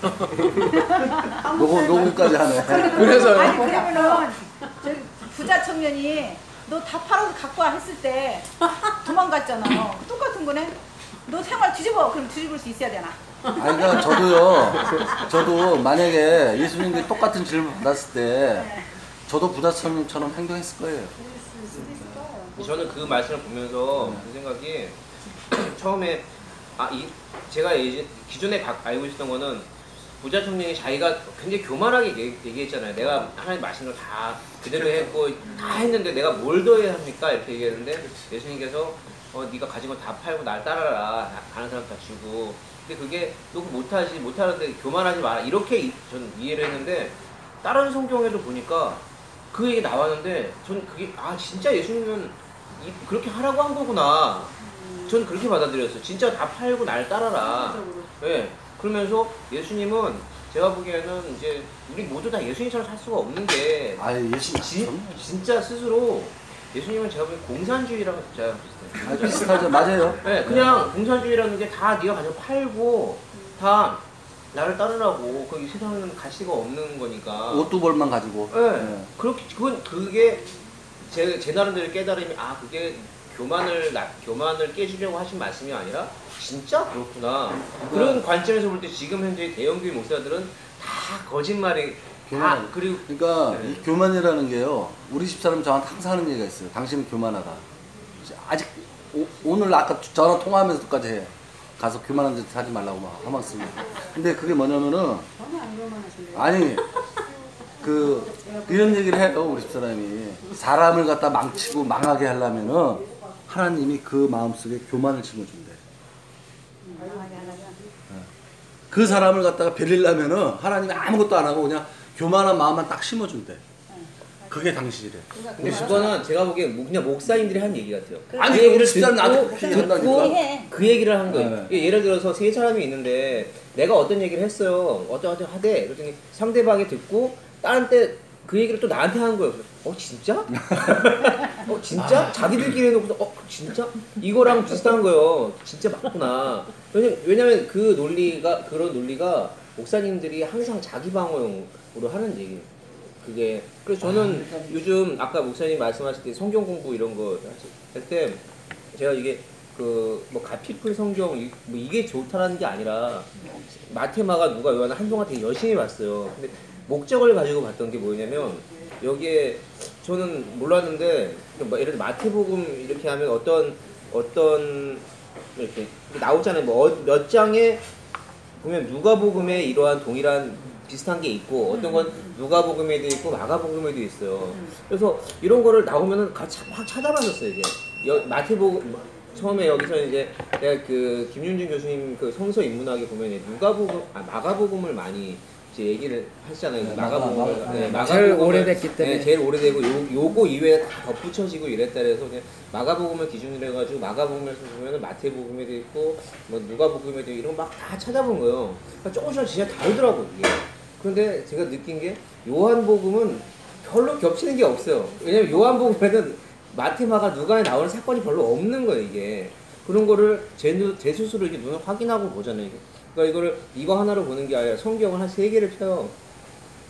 녹음 녹음까지 하네. 그래서요. 아니 그러면은 저기 부자 청년이 너 다 팔아서 갖고 와 했을 때 도망갔잖아. 똑같은 거네. 너 생활 뒤집어. 그럼 뒤집을 수 있어야 되나? 아니 그러니까 저도요. 저도 만약에 예수님께 똑같은 질문 받았을 때 저도 부자처럼 행동했을 거예요. 저는 그 말씀을 보면서 그 생각이 처음에 아 이 제가 예전 기존에 각 알고 있었던 거는 부자 청년이 자기가 굉장히 교만하게 얘기- 얘기 했잖아요. 내가 하나님 말씀을 다 그대로 했고 다 했는데 내가 뭘 더 해야 합니까? 이렇게 얘기했는데 예수님께서 어 네가 가진 거다 팔고 날 따라라. 다른 사람 다 주고. 근데 그게 너 그거 못하지 못하는데 교만하지 마라. 이렇게 이- 저는 이해를 했는데 다른 성경에도 보니까 그 얘기 나왔는데 전 그게 아 진짜 예수님은 이- 그렇게 하라고 한 거구나. 전 그렇게 받아들였어요. 진짜 다 팔고 날 따라라. 예. 그러면서 예수님은 제가 보기에는 이제 우리 모두 다 예수님처럼 살 수가 없는 게 아예 예수님 진, 진짜 스스로 예수님은 제가 보기엔 공산주의랑 제가 비슷해요. 아, 비슷하죠. 맞아요. 네, 그냥 공산주의라는 게 다 네가 가지고 팔고 다 나를 따르라고 그 세상에는 가치가 없는 거니까. 옷두 벌만 가지고. 네. 예. 그렇게 그건 그게 제, 제 나름대로 깨달음이 아 그게 교만을 나, 교만을 깨주려고 하신 말씀이 아니라 진짜 그렇구나 그런 관점에서 볼 때 지금 현재 대형교회 목사들은 다 거짓말이 다 교만. 그리고 그러니까 네. 이 교만이라는 게요. 우리 집사람 저한테 항상 하는 얘기가 있어요. 당신은 교만하다. 아직 오, 늘 아까 전화 통화하면서까지 해. 가서 교만한 짓 하지 말라고 막 하만 쓰고. 근데 그게 뭐냐면은 아니 그 이런 얘기를 해요 우리 집사람이 사람을 갖다 망치고 망하게 하려면은 하나님이 그 마음속에 교만을 심어준대. 그 사람을 갖다가 베리려면은 하나님이 아무것도 안 하고 그냥 교만한 마음만 딱 심어준대. 그게 당신이래. 근데 그거는 제가 보기엔 뭐 그냥 목사님들이 한 얘기 같아요. 아니, 그 얘기를 진짜 나한테 듣고, 그렇게 한다니까. 이해해. 그 얘기를 한 거예요. 네. 예를 들어서 세 사람이 있는데 내가 어떤 얘기를 했어요. 어쩌어쩌 하대. 그랬더니 상대방이 듣고 다른 때 그 얘기를 또 나한테 하는 거예요. 그래서 어 진짜? 어 진짜? 자기들끼리 해놓고서 어 진짜? 이거랑 비슷한 거예요. 진짜 맞구나. 왜냐 왜냐면 그 논리가 그런 논리가 목사님들이 항상 자기 방어용으로 하는 얘기예요. 그게 그래서 저는 요즘 아까 목사님 말씀하실 때 성경 공부 이런 거 할 때 제가 이게 그 뭐 가피풀 성경 이- 뭐 이게 좋다라는 게 아니라 마테마가 누가 요한을 한동안 되게 열심히 봤어요. 근데 목적을 가지고 봤던 게 뭐냐면 여기에 저는 몰랐는데 뭐 예를 들어 마태복음 이렇게 하면 어떤 어떤 이렇게 나오잖아요. 뭐 몇 장에 보면 누가복음에 이러한 동일한 비슷한 게 있고 어떤 건 누가복음에도 있고 마가복음에도 있어요. 그래서 이런 거를 나오면은 같이 막 찾아봤었어요 이제 여, 마태복음 처음에 여기서 이제 내가 그 김윤준 교수님 그 성서 인문학에 보면 누가복음 아 마가복음을 많이 이제 얘기를 하시잖아요. 네, 마가복음을 마가, 네, 마가. 제일 마가복음을- 오래됐기 때문에. 네, 제일 오래되고 요, 요거 이외에 다 덧붙여지고 이랬다 그래서 그냥 마가복음을 기준으로 해가지고 마가복음에서 보면은 마태복음에도 있고 뭐 누가복음에도 이런 거막다 찾아본 거예요. 그러니까 조금씩 진짜 다르더라고 이게. 그런데 제가 느낀 게 요한복음은 별로 겹치는 게 없어요. 왜냐면 요한복음에는 마테마가 누가에 나오는 사건이 별로 없는 거예요 이게. 그런 거를 제, 눈- 제 스스로 이렇게 눈을 확인하고 보잖아요. 그러니까 이거를 이거 하나로 보는 게 아니라 성경을 한 세 개를 펴요.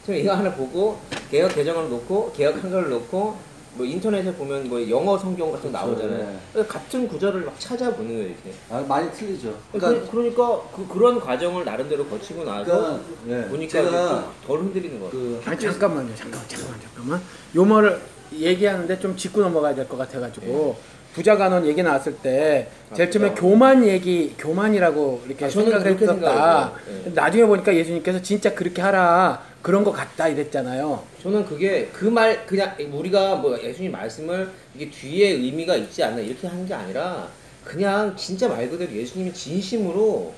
지금 이거 하나 보고 개혁 개정을 놓고 개혁 한글을 놓고 뭐 인터넷에 보면 뭐 영어 성경 같은 거 그렇죠, 나오잖아요. 네. 그래서 같은 구절을 막 찾아보는 거예요 이렇게. 아, 많이 틀리죠. 그, 그러니까, 그 러니까 그, 그런 과정을 나름대로 거치고 나서 그러니까 예, 보니까 덜 흔들리는 것 같아요. 그 아니 잠깐만요. 잠깐만 잠깐만 잠깐만. 요 말을 얘기하는데 좀 짚고 넘어가야 될 것 같아가지고 부자 간원 얘기 나왔을 때 제일 처음에 아, 교만 얘기 교만이라고 이렇게 아, 저는 생각을 그렇게 했었다. 생각해요. 네. 나중에 보니까 예수님께서 진짜 그렇게 하라 그런 거 같다 이랬잖아요. 저는 그게 그 말 그냥 우리가 뭐 예수님 말씀을 이게 뒤에 의미가 있지 않나 이렇게 하는 게 아니라 그냥 진짜 말 그대로 예수님이 진심으로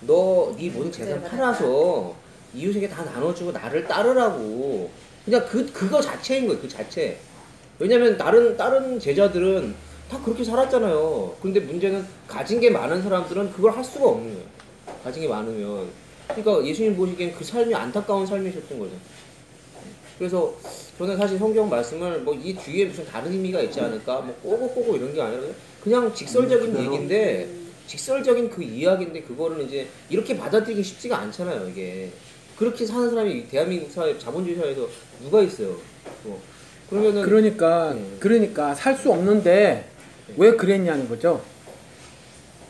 너 네 모든 재산 팔아서 이웃에게 다 나눠주고 나를 따르라고 그냥 그 그거 자체인 거예요 그 자체 왜냐면 다른 다른 제자들은 다 그렇게 살았잖아요 근데 문제는 가진 게 많은 사람들은 그걸 할 수가 없는 거예요 가진 게 많으면 그러니까 예수님 보시기엔 그 삶이 안타까운 삶이셨던 거죠 그래서 저는 사실 성경 말씀을 뭐 이 뒤에 무슨 다른 의미가 있지 않을까 뭐 꼬고 꼬고 이런 게 아니라 그냥 직설적인 음. 얘기인데 직설적인 그 이야기인데 그거를 이제 이렇게 받아들이기 쉽지가 않잖아요 이게 그렇게 사는 사람이 대한민국 사회 자본주의 사회에서 누가 있어요 뭐. 그러면은 그러니까 음. 그러니까 살 수 없는데 왜 그랬냐는 거죠.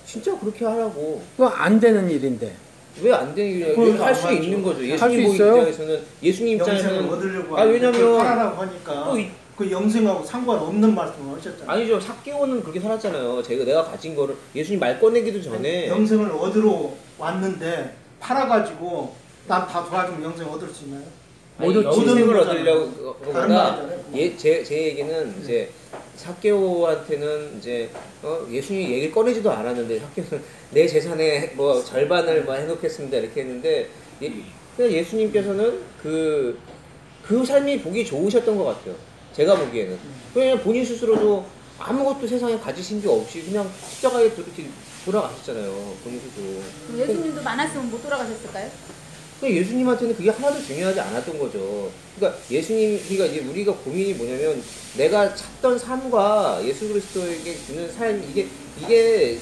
진짜 그렇게 하라고 그거 안 되는 일인데. 왜 안 되는 일이야 그건 할수 안 있는. 거죠 할수 예수님 있어요? 입장에서는 예수님 영생을 입장에서는 얻으려고 아 하는데 왜냐면 하라고 하니까 또 이- 그 영생하고 상관없는 말씀을 하셨잖아요. 아니죠 사개오는 그렇게 살았잖아요 제가 내가 가진 거를 예수님 말 꺼내기도 전에 영생을 얻으러 왔는데 팔아가지고 난 다 도와주면 영생 얻을 수 있나요? 영생을 얻는 얻으려고 보다 말이잖아요. 예, 제, 제 얘기는 이제 사케오한테는 이제 어, 예수님 얘기를 꺼내지도 않았는데 사케오는 내 재산의 뭐 절반을 뭐 해놓겠습니다 이렇게 했는데 예, 그냥 예수님께서는 그, 그 삶이 보기 좋으셨던 것 같아요. 제가 보기에는. 그냥 본인 스스로도 아무것도 세상에 가지신 게 없이 그냥 십자가에 이렇게 돌아가셨잖아요. 본인 스스로. 그럼 예수님도 많았으면 못 돌아가셨을까요? 근데 예수님한테는 그게 하나도 중요하지 않았던 거죠. 그러니까 예수님, 그러니까 이제 우리가 고민이 뭐냐면 내가 찾던 삶과 예수 그리스도에게 주는 삶 이게 이게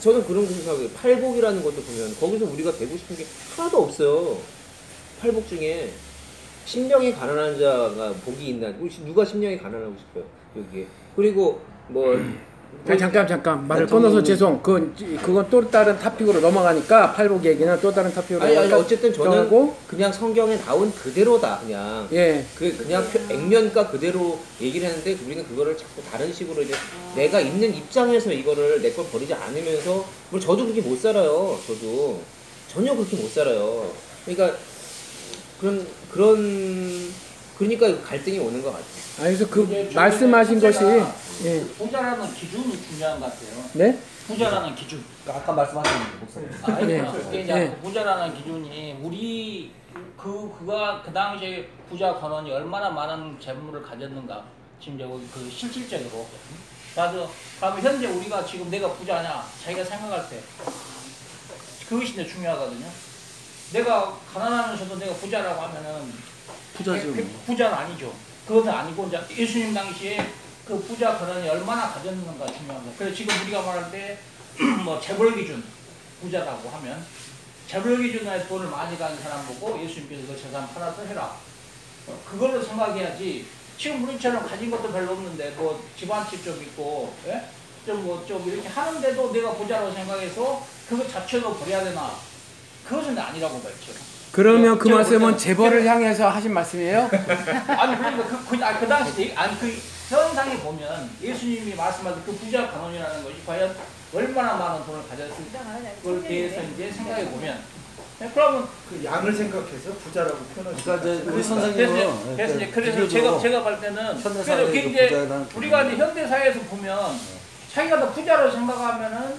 저는 그런 생각이에요. 팔복이라는 것도 보면 거기서 우리가 되고 싶은 게 하나도 없어요. 팔복 중에 심령이 가난한 자가 복이 있나? 우리 누가 심령이 가난하고 싶어요? 여기에. 그리고 뭐 자, 잠깐 잠깐 말을 끊어서 죄송. 그 그건 또 다른 토픽으로 넘어가니까 팔복 얘기는 또 다른 토픽으로 아니, 아니 어쨌든 저는 정하고 그냥 성경에 나온 그대로다 그냥 예. 그 그냥 표- 액면가 그대로 얘기를 했는데 우리는 그거를 자꾸 다른 식으로 이제 내가 있는 입장에서 이거를 내 걸 버리지 않으면서 뭐 저도 그렇게 못 살아요. 저도 전혀 그렇게 못 살아요. 그러니까 그런 그런 그러니까 갈등이 오는 것 같아요. 아, 그래서 그 말씀하신 것이 부자가 예. 부자라는 기준이 중요한 것 같아요. 네? 부자라는 기준. 아까 말씀하셨는데 목사님. 아니, 네. 그게 이제 네. 그 부자라는 기준이 우리 그 그가 그 당시에 부자 관원이 얼마나 많은 재물을 가졌는가 지금 여기 그 실질적으로 그래서 그러면 현재 우리가 지금 내가 부자냐 자기가 생각할 때 그것이 이제 중요하거든요. 내가 가난하면서도 내가 부자라고 하면은 부자죠. 그- 그 부자는 아니죠. 그것은 아니고 이제 예수님 당시에 그 부자 권한이 얼마나 가졌는가 중요한 거. 그래서 지금 우리가 말할 때 뭐 재벌 기준 부자라고 하면 재벌 기준에 돈을 많이 가진 사람 보고 예수님께서 그 재산 팔아서 해라. 어, 그걸로 생각해야지. 지금 우리처럼 가진 것도 별로 없는데 뭐 집안집 좀 있고 좀뭐 좀 이렇게 하는데도 내가 부자라고 생각해서 그거 자체도 버려야 되나? 그것은 아니라고 말죠. 그러면 그 제가 말씀은 재벌을 향해서 하신 말씀이에요? 아니 그러니까 그, 그, 아니, 그 당시 얘기- 아니 그 현상에 보면 예수님이 말씀하신 그 부자 간원이라는 것이 과연 얼마나 많은 돈을 가졌을까 그걸 대해서 이제 생각해 보면 네, 그러면 그 양을 생각해서 부자라고 표현하시죠. 그러니까 이제 우리 그래서 선생님은 이제, 그래서 이제 그래서 비교적으로 제가 제가 볼 때는 현대 그래서 그게 이제 부자에 대한 우리가 이제 현대 사회에서 보면 자기가 더 부자로 생각하면은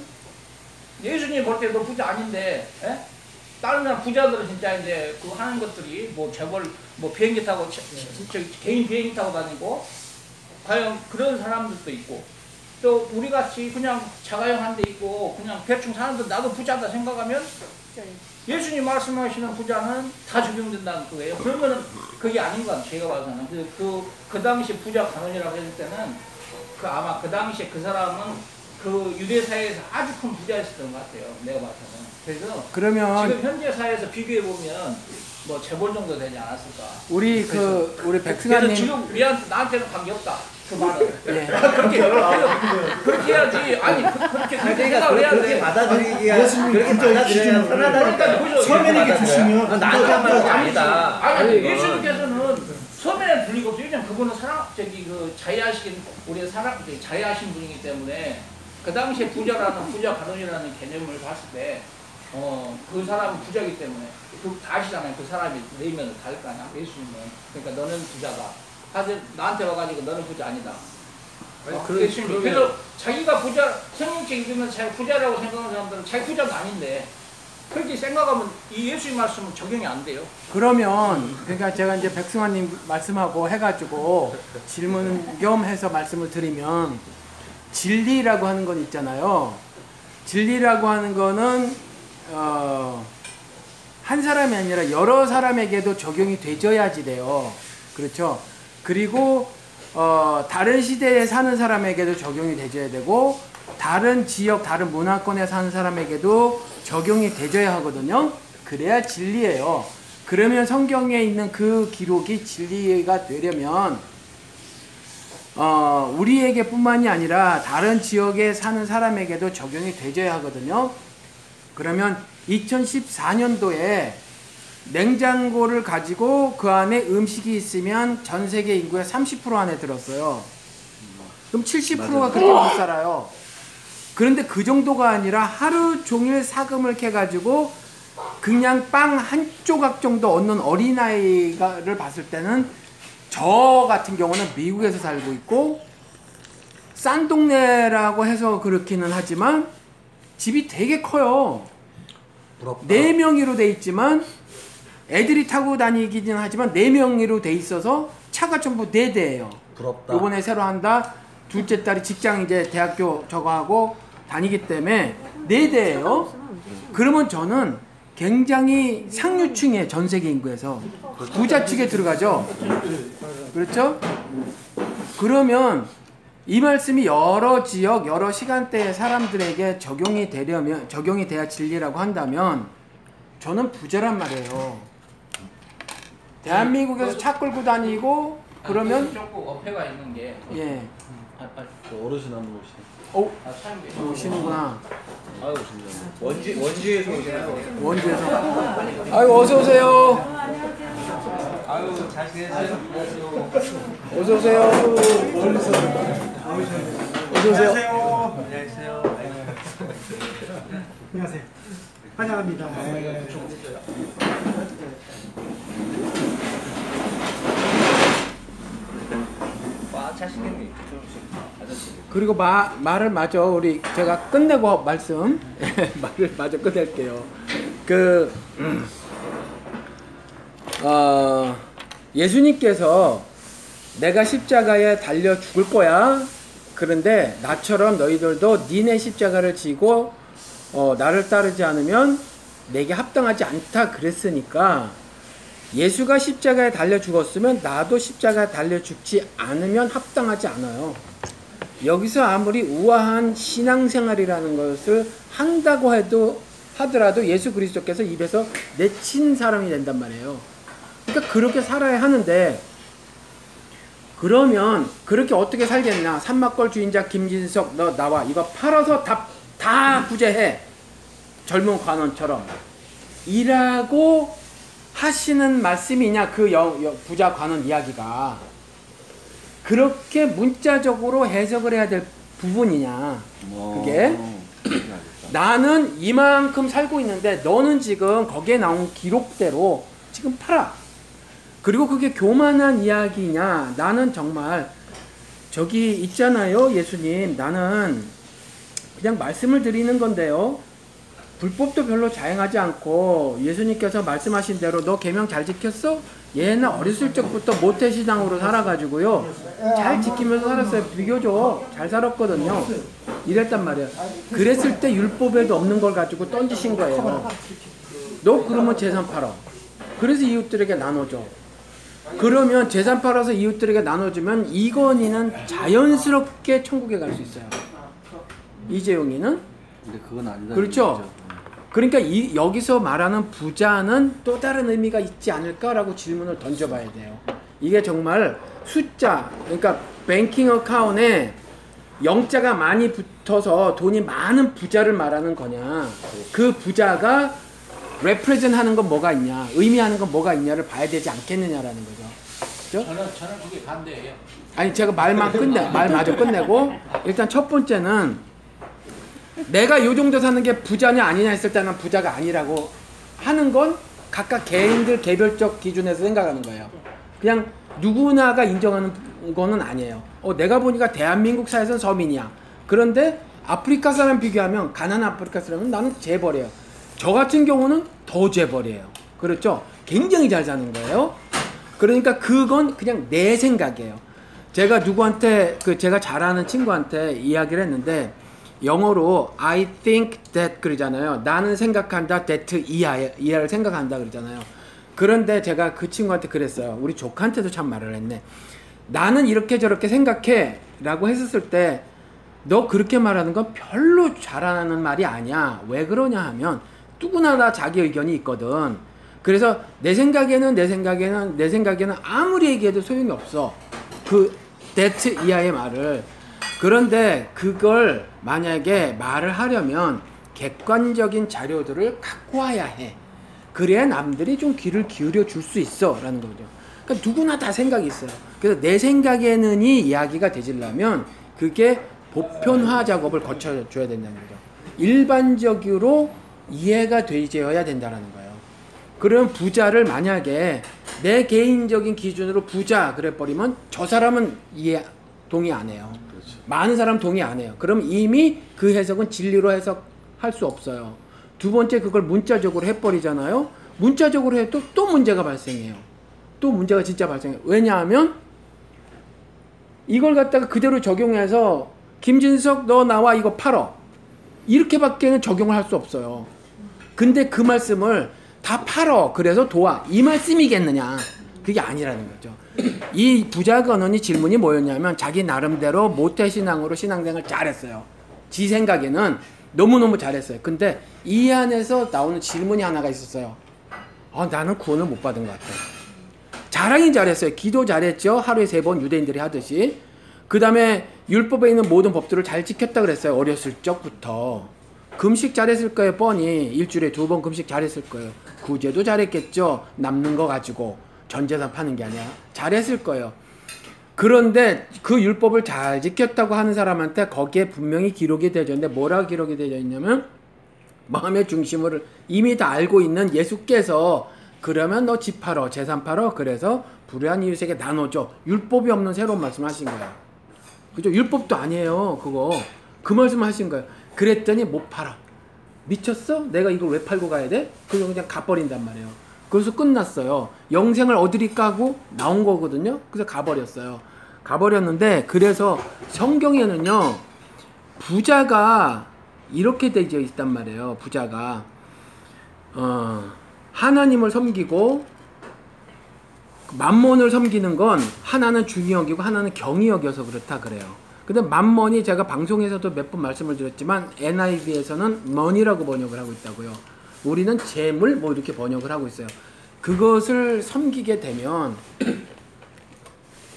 예수님 볼 때도 부자 아닌데 예? 다른 사람 부자들은 진짜 이제 그 하는 것들이 뭐 재벌 뭐 비행기 타고 저- 저- 저 개인 비행기 타고 다니고 과연 그런 사람들도 있고 또 우리 같이 그냥 자가용 한대 있고 그냥 대충 사는데 나도 부자다 생각하면 예수님 말씀하시는 부자는 다 적용된다는 거예요. 그러면은 그게 아닌 것 같아요. 제가 봐서는. 그, 그, 그 당시 부자 간원이라고 했을 때는 그 아마 그 당시에 그 사람은 그 유대 사회에서 아주 큰 부자였었던 것 같아요. 내가 봐서는. 그래서 그러면 지금 현재 사회에서 비교해 보면 뭐 재벌 정도 되지 않았을까. 우리 그 우리 그래서 백승환님 지금 우리한테 나한테는 관계 없다. 그 말은. 예. 그렇게 그래서 그렇게 해야지. 아니 그, 그렇게 그렇게 그러니까 생각을 해야 그렇게 돼. 받아들이기야 예수님 그렇게 부자의 받아들여야 기준을 편하다니까 그러니까. 서민에게 주시면 아, 나한테 한 말은 아니다 아니. 예수님께서는 서면에 들리고 없어요. 왜냐면 그거는 사람 저기 그 자유하신 우리 사람 저기 자유하신 분이기 때문에 그 당시에 부자라는 부자 가론이라는 개념을 봤을 때 어 그 사람은 부자기 때문에 그 아시잖아요. 그 사람이 내면을 다를 거 아니야. 예수님은 그러니까 너는 부자다. 하여튼 나한테 와가지고 너는 부자 아니다. 어, 그래, 예수님이. 그러면- 그래서 자기가 부자 성경책 읽으면 자기 부자라고 생각하는 사람들은 자기 부자가 아닌데 그렇게 생각하면 이 예수님 말씀은 적용이 안 돼요. 그러면 그러니까 제가 이제 백승환님 말씀하고 해가지고 질문 겸 해서 말씀을 드리면 진리라고 하는 건 있잖아요. 진리라고 하는 거는 어, 한 사람이 아니라 여러 사람에게도 적용이 되져야지 돼요. 그렇죠. 그리고 어, 다른 시대에 사는 사람에게도 적용이 되줘야 되고 다른 지역, 다른 문화권에 사는 사람에게도 적용이 되줘야 하거든요. 그래야 진리예요. 그러면 성경에 있는 그 기록이 진리가 되려면 어, 우리에게뿐만이 아니라 다른 지역에 사는 사람에게도 적용이 되줘야 하거든요. 그러면 2014년도에 냉장고를 가지고 그 안에 음식이 있으면 전 세계 인구의 30% 안에 들었어요. 그럼 70%가 그렇게 못 살아요. 그런데 그 정도가 아니라 하루 종일 사금을 캐가지고 그냥 빵 한 조각 정도 얻는 어린아이를 봤을 때는 저 같은 경우는 미국에서 살고 있고 싼 동네라고 해서 그렇기는 하지만 집이 되게 커요. 부럽다. 네 명이로 돼 있지만 애들이 타고 다니기는 하지만 네 명이로 돼 있어서 차가 전부 네 대예요. 부럽다. 요번에 새로 한다. 둘째 딸이 직장 이제 대학교 저거 하고 다니기 때문에 네 대예요. 그러면 저는 굉장히 상류층의 전 세계 인구에서 부자 측에 들어가죠. 그렇죠? 그러면 이 말씀이 여러 지역, 여러 시간대의 사람들에게 적용이 되려면 적용이 돼야 진리라고 한다면 저는 부자란 말이에요. 대한민국에서 차 끌고 다니고 그러면 조금 어폐가 있는 게 예. 아, 아, 그 어르신 한 분 오시네. 어, 아, 사람들이 오시는구나. 아유 오신다. 원주 원주에서 오시나요? 원주에서. 아유 어서 오세요. 아유 잘 지내세요. 어서 오세요. 어서 오세요. 안녕하세요. 안녕하세요. 환영합니다. 그리고 마, 말을 마저 우리 제가 끝내고 말씀 말을 마저 끝낼게요. 그 음, 어, 예수님께서 내가 십자가에 달려 죽을 거야. 그런데 나처럼 너희들도 니네 십자가를 지고 어, 나를 따르지 않으면 내게 합당하지 않다 그랬으니까 예수가 십자가에 달려 죽었으면 나도 십자가에 달려 죽지 않으면 합당하지 않아요. 여기서 아무리 우아한 신앙생활이라는 것을 한다고 해도 하더라도 예수 그리스도께서 입에서 내친 사람이 된단 말이에요. 그러니까 그렇게 살아야 하는데 그러면 그렇게 어떻게 살겠나? 산막걸 주인자 김진석 너 나와 이거 팔아서 다, 다 구제해 젊은 관원처럼 이라고 하시는 말씀이냐 그 여, 여- 부자 관원 이야기가 그렇게 문자적으로 해석을 해야 될 부분이냐 어, 그게? 알겠다. 나는 이만큼 살고 있는데 너는 지금 거기에 나온 기록대로 지금 팔아. 그리고 그게 교만한 이야기냐? 나는 정말 저기 있잖아요, 예수님. 나는 그냥 말씀을 드리는 건데요. 불법도 별로 자행하지 않고 예수님께서 말씀하신 대로 너 계명 잘 지켰어? 얘는 어렸을 적부터 모태 신앙으로 살아가지고요 잘 지키면서 살았어요 비교적 잘 살았거든요 이랬단 말이에요 그랬을 때 율법에도 없는 걸 가지고 던지신 거예요 너 그러면 재산 팔아 그래서 이웃들에게 나눠줘 그러면 재산 팔아서 이웃들에게 나눠주면 이건희는 자연스럽게 천국에 갈 수 있어요 이재용이는 근데 그건 아니다. 그렇죠. 그러니까 이, 여기서 말하는 부자는 또 다른 의미가 있지 않을까라고 질문을 던져봐야 돼요. 이게 정말 숫자, 그러니까 뱅킹 어카운트에 영자가 많이 붙어서 돈이 많은 부자를 말하는 거냐, 그 부자가 레프레젠 하는 건 뭐가 있냐, 의미하는 건 뭐가 있냐를 봐야 되지 않겠느냐라는 거죠. 그죠? 저는 저는 그게 반대예요. 아니 제가 말만 끝내 말 마저 끝내고 일단 첫 번째는 내가 요 정도 사는 게 부자냐 아니냐 했을 때는 부자가 아니라고 하는 건 각각 개인들 개별적 기준에서 생각하는 거예요. 그냥 누구나가 인정하는 거는 아니에요. 어, 내가 보니까 대한민국 사회에서는 서민이야. 그런데 아프리카 사람 비교하면 가난한 아프리카 사람은 나는 재벌이에요. 저 같은 경우는 더 재벌이에요. 그렇죠? 굉장히 잘 사는 거예요. 그러니까 그건 그냥 내 생각이에요. 제가 누구한테 그 제가 잘 아는 친구한테 이야기를 했는데 영어로 I think that 그러잖아요. 나는 생각한다 that 이하 이하를 생각한다 그러잖아요. 그런데 제가 그 친구한테 그랬어요. 우리 조카한테도 참 말을 했네. 나는 이렇게 저렇게 생각해 라고 했었을 때 너 그렇게 말하는 건 별로 잘하는 말이 아니야. 왜 그러냐 하면 누구나 다 자기 의견이 있거든. 그래서 내 생각에는 내 생각에는 내 생각에는 아무리 얘기해도 소용이 없어. 그 that 이하의 말을. 그런데 그걸 만약에 말을 하려면 객관적인 자료들을 갖고 와야 해. 그래야 남들이 좀 귀를 기울여 줄 수 있어. 라는 거죠. 그러니까 누구나 다 생각이 있어요. 그래서 내 생각에는이 이야기가 되지려면 그게 보편화 작업을 거쳐줘야 된다는 거죠. 일반적으로 이해가 되어야 된다는 거예요. 그럼 부자를 만약에 내 개인적인 기준으로 부자 그래 버리면 저 사람은 이해 동의 안 해요. 많은 사람 동의 안 해요. 그럼 이미 그 해석은 진리로 해석할 수 없어요. 두 번째 그걸 문자적으로 해버리잖아요. 문자적으로 해도 또 문제가 발생해요. 또 문제가 진짜 발생해요. 왜냐하면 이걸 갖다가 그대로 적용해서 김진석 너 나와 이거 팔어 이렇게밖에는 적용을 할 수 없어요. 근데 그 말씀을 다 팔어 그래서 도와 이 말씀이겠느냐 그게 아니라는 거죠. 이 부자 건원이 질문이 뭐였냐면 자기 나름대로 모태 신앙으로 신앙생활 잘했어요. 지 생각에는 너무 너무 잘했어요. 근데 이 안에서 나오는 질문이 하나가 있었어요. 아 나는 구원을 못 받은 것 같아. 잘하긴 잘했어요. 기도 잘했죠. 하루에 세 번 유대인들이 하듯이. 그 다음에 율법에 있는 모든 법들을 잘 지켰다 그랬어요. 어렸을 적부터. 금식 잘했을 거예요. 뻔히 일주일에 두 번 금식 잘했을 거예요. 구제도 잘했겠죠. 남는 거 가지고 전 재산 파는 게 아니라 잘했을 거예요. 그런데 그 율법을 잘 지켰다고 하는 사람한테 거기에 분명히 기록이 되어 있는데 뭐라고 기록이 되어 있냐면 마음의 중심을 이미 다 알고 있는 예수께서 그러면 너 집 팔어 재산 팔어 그래서 불의한 이웃에게 나눠줘 율법이 없는 새로운 말씀하신 거예요 그죠 율법도 아니에요 그거 그 말씀 하신 거예요 그랬더니 못 팔아. 미쳤어? 내가 이걸 왜 팔고 가야 돼? 그래서 그냥 가버린단 말이에요. 그래서 끝났어요. 영생을 어디리 까고 나온 거거든요. 그래서 가버렸어요. 가버렸는데 그래서 성경에는요 부자가 이렇게 되어 있단 말이에요. 부자가. 어, 하나님을 섬기고 만몬을 섬기는 건 하나는 여기고 하나는 여겨서 그렇다 그래요. 근데 만몬이 제가 방송에서도 몇 번 말씀을 드렸지만 NIV에서는 money라고 번역을 하고 있다고요. 우리는 재물 뭐 이렇게 번역을 하고 있어요. 그것을 섬기게 되면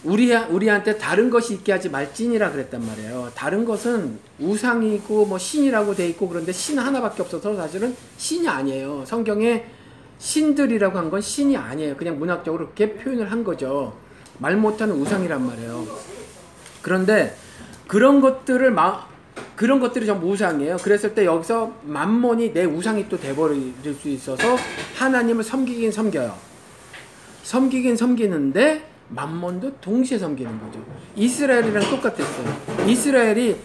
우리 우리한테 다른 것이 있게 하지 말지니라 그랬단 말이에요. 다른 것은 우상이고 뭐 신이라고 돼 있고 그런데 신 하나밖에 없어서 사실은 신이 아니에요. 성경에 신들이라고 한 건 신이 아니에요. 그냥 문학적으로 그렇게 표현을 한 거죠. 말 못하는 우상이란 말이에요. 그런데 그런 것들을 마, 그런 것들이 전부 우상이에요. 그랬을 때 여기서 만몬이 내 우상이 또 돼버릴 수 있어서 하나님을 섬기긴 섬겨요. 섬기긴 섬기는데 만몬도 동시에 섬기는 거죠. 이스라엘이랑 똑같았어요. 이스라엘이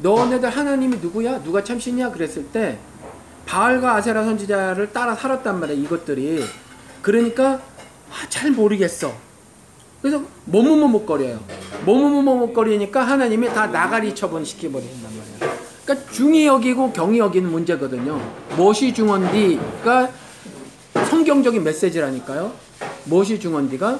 너네들 하나님이 누구야? 누가 참신이야? 그랬을 때 바알과 아세라 선지자를 따라 살았단 말이야. 이것들이 그러니까 아, 잘 모르겠어. 그래서 머뭇머뭇거려요. 머뭇머뭇거리니까 하나님이 다 나가리 처분 시켜 버린단 말이야. 그러니까 중히 여기고 경히 여기는 문제거든요. 무엇이 중원디가 성경적인 메시지라니까요. 무엇이 중원디가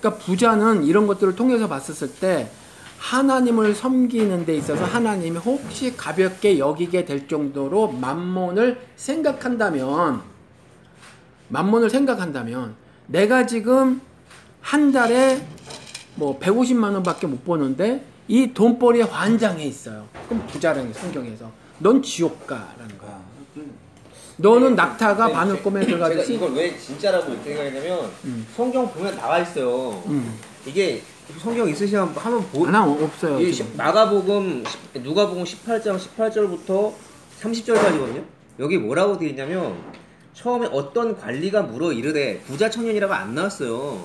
그러니까 부자는 이런 것들을 통해서 봤었을 때 하나님을 섬기는 데 있어서 하나님이 혹시 가볍게 여기게 될 정도로 만몬을 생각한다면 만몬을 생각한다면 내가 지금 한 달에 뭐 150만 원밖에 못 버는데 이 돈벌이에 환장해 있어요. 그럼 부자라는 게 성경에서 넌 지옥 가라는 거야. 너는 낙타가 네, 바늘 꿈에 들어가듯이 이걸 왜 진짜라고 이렇게 생각했냐면 음. 성경 보면 나와 있어요. 음. 이게 성경 있으시면 한번 보. 하나 없어요. 이 지금. 마가복음 십- 누가복음 18장 18절부터 30절까지거든요. 여기 뭐라고 되어 있냐면 처음에 어떤 관리가 물어 이르되 부자 청년이라고 안 나왔어요.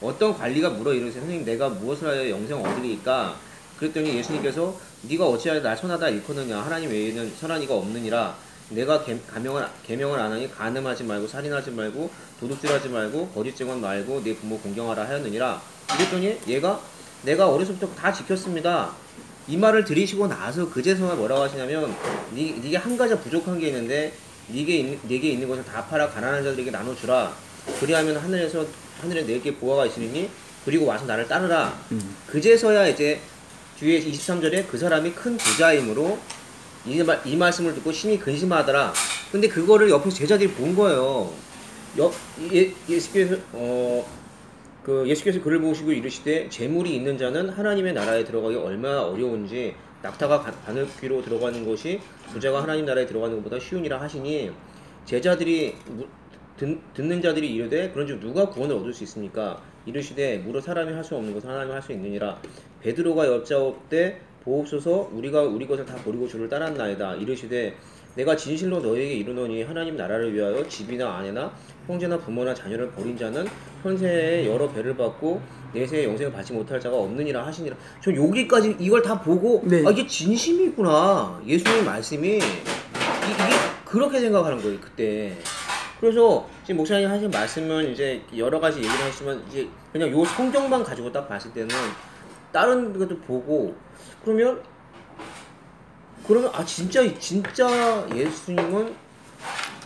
어떤 관리가 물어? 이르되 선생님 내가 무엇을 하여 영생을 얻으리까? 그랬더니 예수님께서 네가 어찌하여 날 선하다 일컫느냐? 하나님 외에는 선한 이가 없느니라. 내가 개, 가명을, 계명을 안 하니 간음하지 말고 살인하지 말고 도둑질하지 말고 거짓 증언 말고 내 부모 공경하라 하였느니라. 그랬더니 얘가 내가 어려서부터 다 지켰습니다. 이 말을 들으시고 나서 그제서야 뭐라고 하시냐면 니, 네게 한 가지 부족한 게 있는데 네게 있는 것을 다 팔아 가난한 자들에게 나눠주라. 그리하면 하늘에서 하늘에 내게 보화가 있으니 그리고 와서 나를 따르라. 음. 그제서야 이제 뒤에 23절에 그 사람이 큰 부자이므로 이, 말, 이 말씀을 듣고 심히 근심하더라. 근데 그거를 옆에서 제자들이 본 거예요. 여, 예, 예수께서 어, 그 예수께서 그를 보시고 이르시되 재물이 있는 자는 하나님의 나라에 들어가기 얼마나 어려운지 낙타가 가- 바늘귀로 들어가는 것이 부자가 하나님 나라에 들어가는 것보다 쉬우니라 하시니 제자들이 무- 듣, 듣는 자들이 이르되 그런즉 누가 구원을 얻을 수 있습니까? 이르시되 무릇 사람이 할 수 없는 것을 하나님이 할 수 있느니라 베드로가 여짜옵되 보옵소서 우리가 우리 것을 다 버리고 주를 따랐나이다 이르시되 내가 진실로 너희에게 이르노니 하나님 나라를 위하여 집이나 아내나 형제나 부모나 자녀를 버린 자는 현세에 여러 배를 받고 내세에 영생을 받지 못할 자가 없느니라 하시니라. 전 여기까지 이걸 다 보고 네. 아 이게 진심이구나. 예수님 말씀이 이, 이게 그렇게 생각하는 거예요 그때. 그래서 지금 목사님 하신 말씀은 이제 여러 가지 얘기를 하시지만 이제 그냥 요 성경만 가지고 딱 봤을 때는 다른 것도 보고 그러면 그러면 아 진짜 진짜 예수님은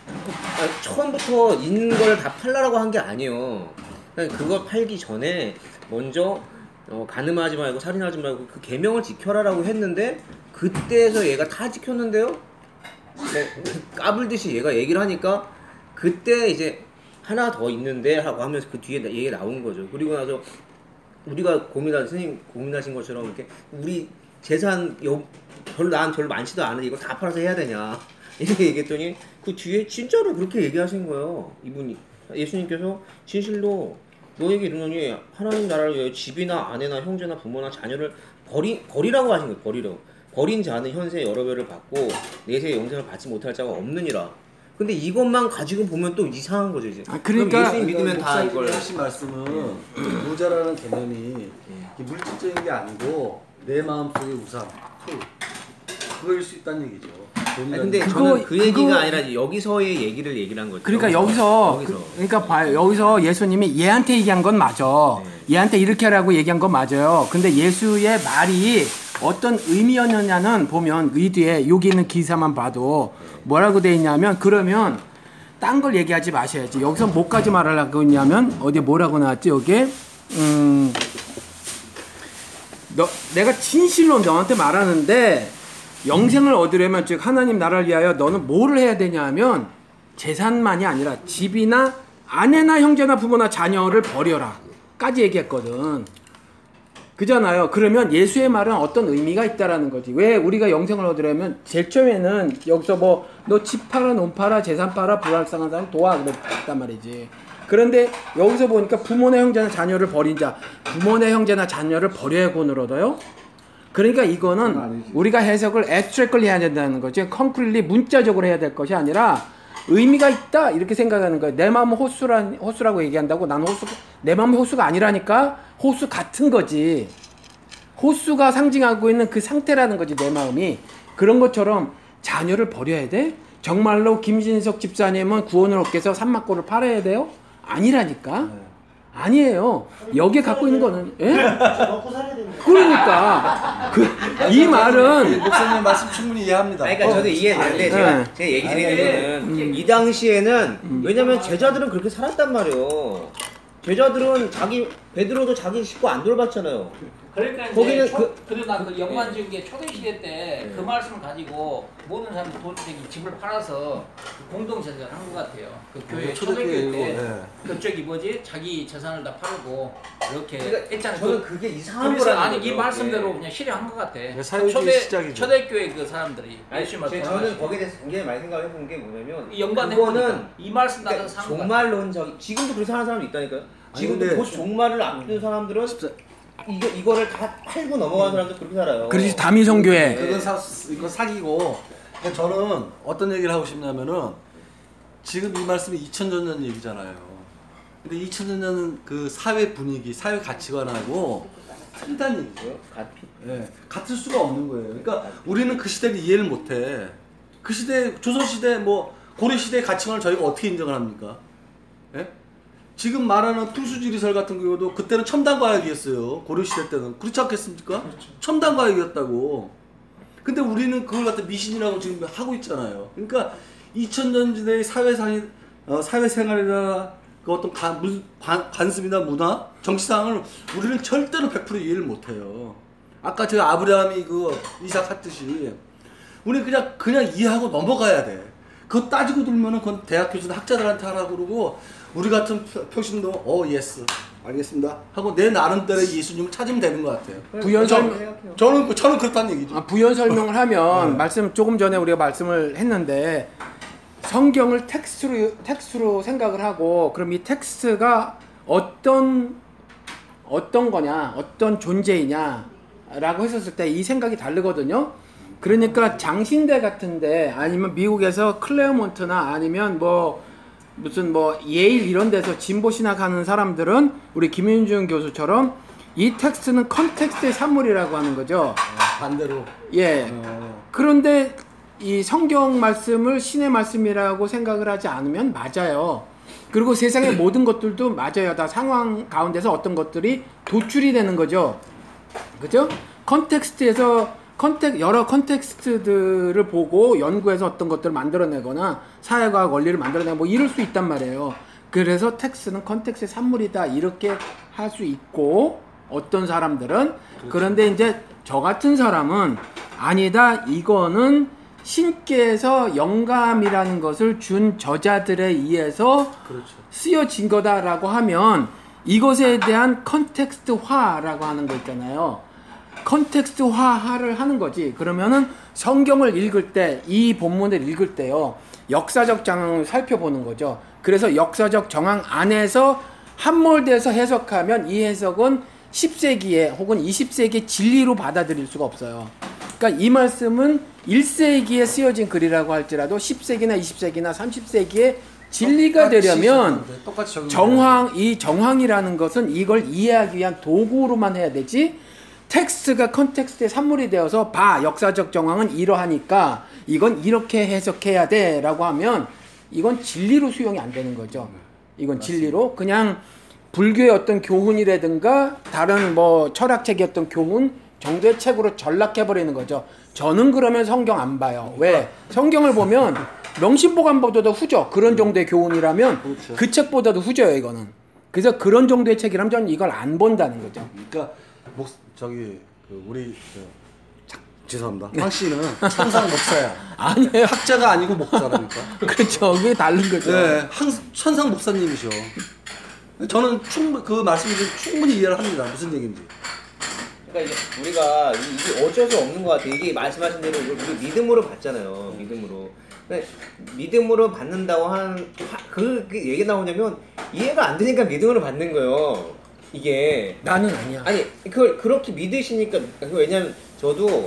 아, 처음부터 있는 걸 다 팔라라고 한 게 아니에요. 그걸 팔기 전에 먼저 어, 가늠하지 말고 살인하지 말고 그 계명을 지켜라라고 했는데 그때에서 얘가 다 지켰는데요. 네, 까불듯이 얘가 얘기를 하니까 그때 이제 하나 더 있는데 하고 하면서 그 뒤에 얘기가 나온 거죠. 그리고 나서 우리가 고민하신 선생님 고민하신 것처럼 이렇게 우리 재산 여, 별로 난 별로 많지도 않은데 이거 다 팔아서 해야 되냐? 이렇게 얘기했더니 그 뒤에 진짜로 그렇게 얘기하신 거예요 이분이. 예수님께서 진실로 너에게 이르노니 하나님 나라를 위하여 집이나 아내나 형제나 부모나 자녀를 버리 버리라고 하신 거예요 버리라고. 버린 자는 현세 여러 배를 받고 내세의 영생을 받지 못할 자가 없느니라 근데 이것만 가지고 보면 또 이상한 거죠 이제 아, 그럼 그러니까- 예수님 믿으면 다 목사님이 이걸 하신 말씀은 부자라는 개념이 이게 물질적인 게 아니고 내 마음 속의 우상, 풀 그거일 수 있다는 얘기죠. 아니, 돈이라는 근데 게. 그거- 저는 그 얘기가 그거- 아니라 여기서의 얘기를 얘기를 한 거죠. 그러니까 여기서, 여기서. 그, 러니까 봐요. 여기서 예수님이 얘한테 얘기한 건 맞아. 네. 얘한테 이렇게 하라고 얘기한 건 맞아요. 근데 예수의 말이 어떤 의미였느냐는 보면 이 뒤에 여기 있는 기사만 봐도 뭐라고 돼 있냐면 그러면 딴 걸 얘기하지 마셔야지. 여기서 뭐까지 말하려고 했냐면 어디 뭐라고 나왔지 여기에 음. 너, 내가 진실로 너한테 말하는데 영생을 얻으려면 즉 하나님 나라를 위하여 너는 뭐를 해야 되냐 하면 재산만이 아니라 집이나 아내나 형제나 부모나 자녀를 버려라 까지 얘기했거든 그잖아요 그러면 예수의 말은 어떤 의미가 있다라는 거지 왜 우리가 영생을 얻으려면 제일 처음에는 여기서 뭐 너 집 팔아 논 팔아 재산 팔아 불알상한 사람 도와 그랬단 말이지 그런데 여기서 보니까 부모나 형제나 자녀를 버린 자 부모나 형제나 자녀를 버려야 구원을 얻어요 그러니까 이거는. 우리가 해석을 abstractly 해야 된다는 거지. concretely 문자적으로 해야 될 것이 아니라 의미가 있다 이렇게 생각하는 거예요. 내 마음은 호수라 호수라고 얘기한다고 나는 호수 내 마음이 호수가 아니라니까 호수 같은 거지. 호수가 상징하고 있는 그 상태라는 거지 내 마음이 그런 것처럼 자녀를 버려야 돼? 정말로 김진석 집사님은 구원을 얻기 위해서 산막골을 팔아야 돼요? 아니라니까. 아니에요. 여기에 갖고 있는 거는 예? 먹고 살아야 됩니다. 그러니까 그 이 말은 목사님 말씀 충분히 이해합니다. 아니, 그러니까 저도 이해되는데 네. 제가 제 얘기 드리는 거는 이 당시에는 왜냐면 제자들은 그렇게 살았단 말이에요. 제자들은 자기 베드로도 자기 식구 안 돌봤잖아요. 그러니까 이제 거기는 초, 그- 그래도 나그 영만 지은 게 초대 시대 때 그 말씀을 가지고 모든 사람들이 돈 저기 집을 팔아서 그 공동 재산을 한 것 같아요. 그 교회 초대교회 때 예. 그쪽이 뭐지 자기 재산을 다 팔고 이렇게 그러니까 했잖아요. 저는 그- 그게 이상한 그래서 거라는 아니 거죠. 이 말씀대로 예. 그냥 실행한 것 같아. 사회주의 초대 시작이죠. 초대교회 그 사람들이 아니, 예수님 제- 저는 거기에 대해서 굉장히 많이 생각해 본 게 뭐냐면 이 연관해 그거는 보니까 이 말씀 그러니까 나가서 산 거야. 종말론적 지금도 그렇게 사는 사람이 있다니까요. 지금도 근데- 곧 종말을 앞둔 사람들은 이거 이거를 다 팔고 넘어가는 사람들 그렇게 살아요. 그렇지 다미성교회 그건 사 이거 사기고 근데 저는 어떤 얘기를 하고 싶냐면은 지금 이 말씀이 2000년 전 얘기잖아요. 근데 2000년 전은 그 사회 분위기, 사회 가치관하고 틀리다는 얘기죠. 가피. 예, 같을 수가 없는 거예요. 그러니까 우리는 그 시대를 이해를 못해. 그 시대, 조선 시대, 뭐 고려 시대 의 가치관을 저희가 어떻게 인정을 합니까? 예? 지금 말하는 풍수지리설 같은 경우도 그때는 첨단 과학이었어요. 고려 시대 때는 그렇지 않겠습니까? 첨단 과학이었다고. 근데 우리는 그걸 갖다 미신이라고 지금 하고 있잖아요. 그러니까 2000년 시대의 사회상이 어, 사회생활이나 그 어떤 관, 무, 관, 관습이나 문화, 정치상을 우리는 절대로 100% 이해를 못해요. 아까 저 아브라함이 그 이삭 했듯이 우리 그냥 그냥 이해하고 넘어가야 돼. 그거 따지고 들면은 그건 대학 교수 학자들한테 하라고 그러고 우리 같은 표- 표심도 어 yes 알겠습니다 하고 내 나름대로의 예수님을 찾으면 되는 것 같아요. 부연 저, 설명- 저는 그- 저는 그렇다는 얘기죠. 아, 부연 설명을 하면 네. 말씀 조금 전에 우리가 말씀을 했는데 성경을 텍스트로 텍스트로 생각을 하고 그럼 이 텍스트가 어떤 어떤 거냐 어떤 존재이냐라고 했었을 때 이 생각이 다르거든요. 그러니까 장신대 같은데 아니면 미국에서 클레어몬트나 아니면 뭐 무슨 뭐 예일 이런 데서 진보 신학하는 사람들은 우리 김윤중 교수처럼 이 텍스트는 context의 산물이라고 하는 거죠. 반대로 예. 어, 그런데 이 성경 말씀을 신의 말씀이라고 생각을 하지 않으면 맞아요. 그리고 세상의 모든 것들도 맞아요. 다 상황 가운데서 어떤 것들이 도출이 되는 거죠. 그죠? context에서 contex 여러 context들을 보고 연구해서 어떤 것들을 만들어내거나 사회과학 원리를 만들어내고 뭐 이럴 수 있단 말이에요. 그래서 텍스트는 context의 산물이다 이렇게 할 수 있고 어떤 사람들은 그런데 이제 저 같은 사람은 아니다 이거는 신께서 영감이라는 것을 준 저자들에 의해서 그렇죠. 쓰여진 거다라고 하면 이것에 대한 컨텍스트화라고 하는 거 있잖아요. 컨텍스트화를 하는 거지. 그러면은 성경을 읽을 때 이 본문을 읽을 때요. 역사적 정황을 살펴보는 거죠. 그래서 역사적 정황 안에서 함몰돼서 해석하면 이 해석은 10세기에 혹은 20세기의 진리로 받아들일 수가 없어요. 그러니까 이 말씀은 1세기에 쓰여진 글이라고 할지라도 10세기나 20세기나 30세기에 진리가 되려면. 정황 이 정황이라는 것은 이걸 이해하기 위한 도구로만 해야 되지 텍스트가 context의 산물이 되어서 봐 역사적 정황은 이러하니까 이건 이렇게 해석해야 돼라고 하면 이건 진리로 수용이 안 되는 거죠. 이건 진리로 그냥 불교의 어떤 교훈이라든가 다른 뭐 철학책의 어떤 교훈 정도의 책으로 전락해 버리는 거죠. 저는 그러면 성경 안 봐요. 왜? 성경을 보면 명심보감보다도 후져. 그런 정도의 교훈이라면 그렇죠. 그 책보다도 후져요, 이거는. 그래서 그런 정도의 책이라면 저는 이걸 안 본다는 거죠. 그러니까 목 저기 그 우리 저, 자, 죄송합니다. 황 씨는 천상 목사야. 아니에요. 학자가 아니고 목사라니까. 그렇죠. 그게 다른 거죠. 네, 항 천상 목사님이셔. 저는 충분 그 말씀을 충분히 이해를 합니다. 무슨 얘기인지. 그러니까 이게 우리가 이- 이게 어쩔 수 없는 것 같아. 이게 말씀하신 대로 이걸 우리 믿음으로 받잖아요. 믿음으로. 근데 믿음으로 받는다고 하는 하- 그, 그 얘기 나오냐면 이해가 안 되니까 믿음으로 받는 거예요. 이게 나는 아니야. 아니 그걸 그렇게 믿으시니까 그 왜냐면 저도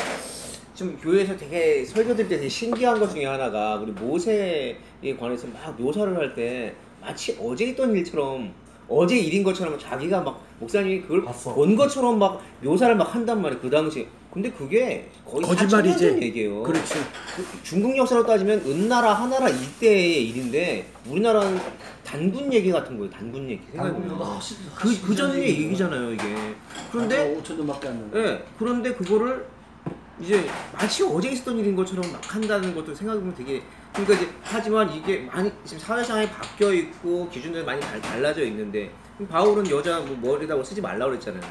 지금 교회에서 되게 설교들 때 되게 신기한 것 중에 하나가 우리 모세에 관해서 막 묘사를 할 때 마치 어제 있던 일처럼 어제 일인 것처럼 자기가 막 목사님이 그걸 봤어. 본 것처럼 막 묘사를 막 한단 말이에요 그 당시 근데 그게 거의 거짓말이지. 4천 년전 얘기예요 그렇지. 그 중국 역사로 따지면 은나라 하나라 이때의 일인데 우리나라는 단군 얘기 같은 거예요 단군 얘기 생각해보면 그, 그 전의 얘기잖아요 이게 그런데 5천 년밖에 안. 예, 그런데 그거를 이제 마치 어제 있었던 일인 것처럼 막 한다는 것도 생각해보면 되게 그러니까 이제 하지만 이게 많이 지금 사회상에 바뀌어 있고 기준들이 많이 달, 달라져 있는데 바울은 여자 뭐 머리다 뭐 쓰지 말라 그랬잖아요.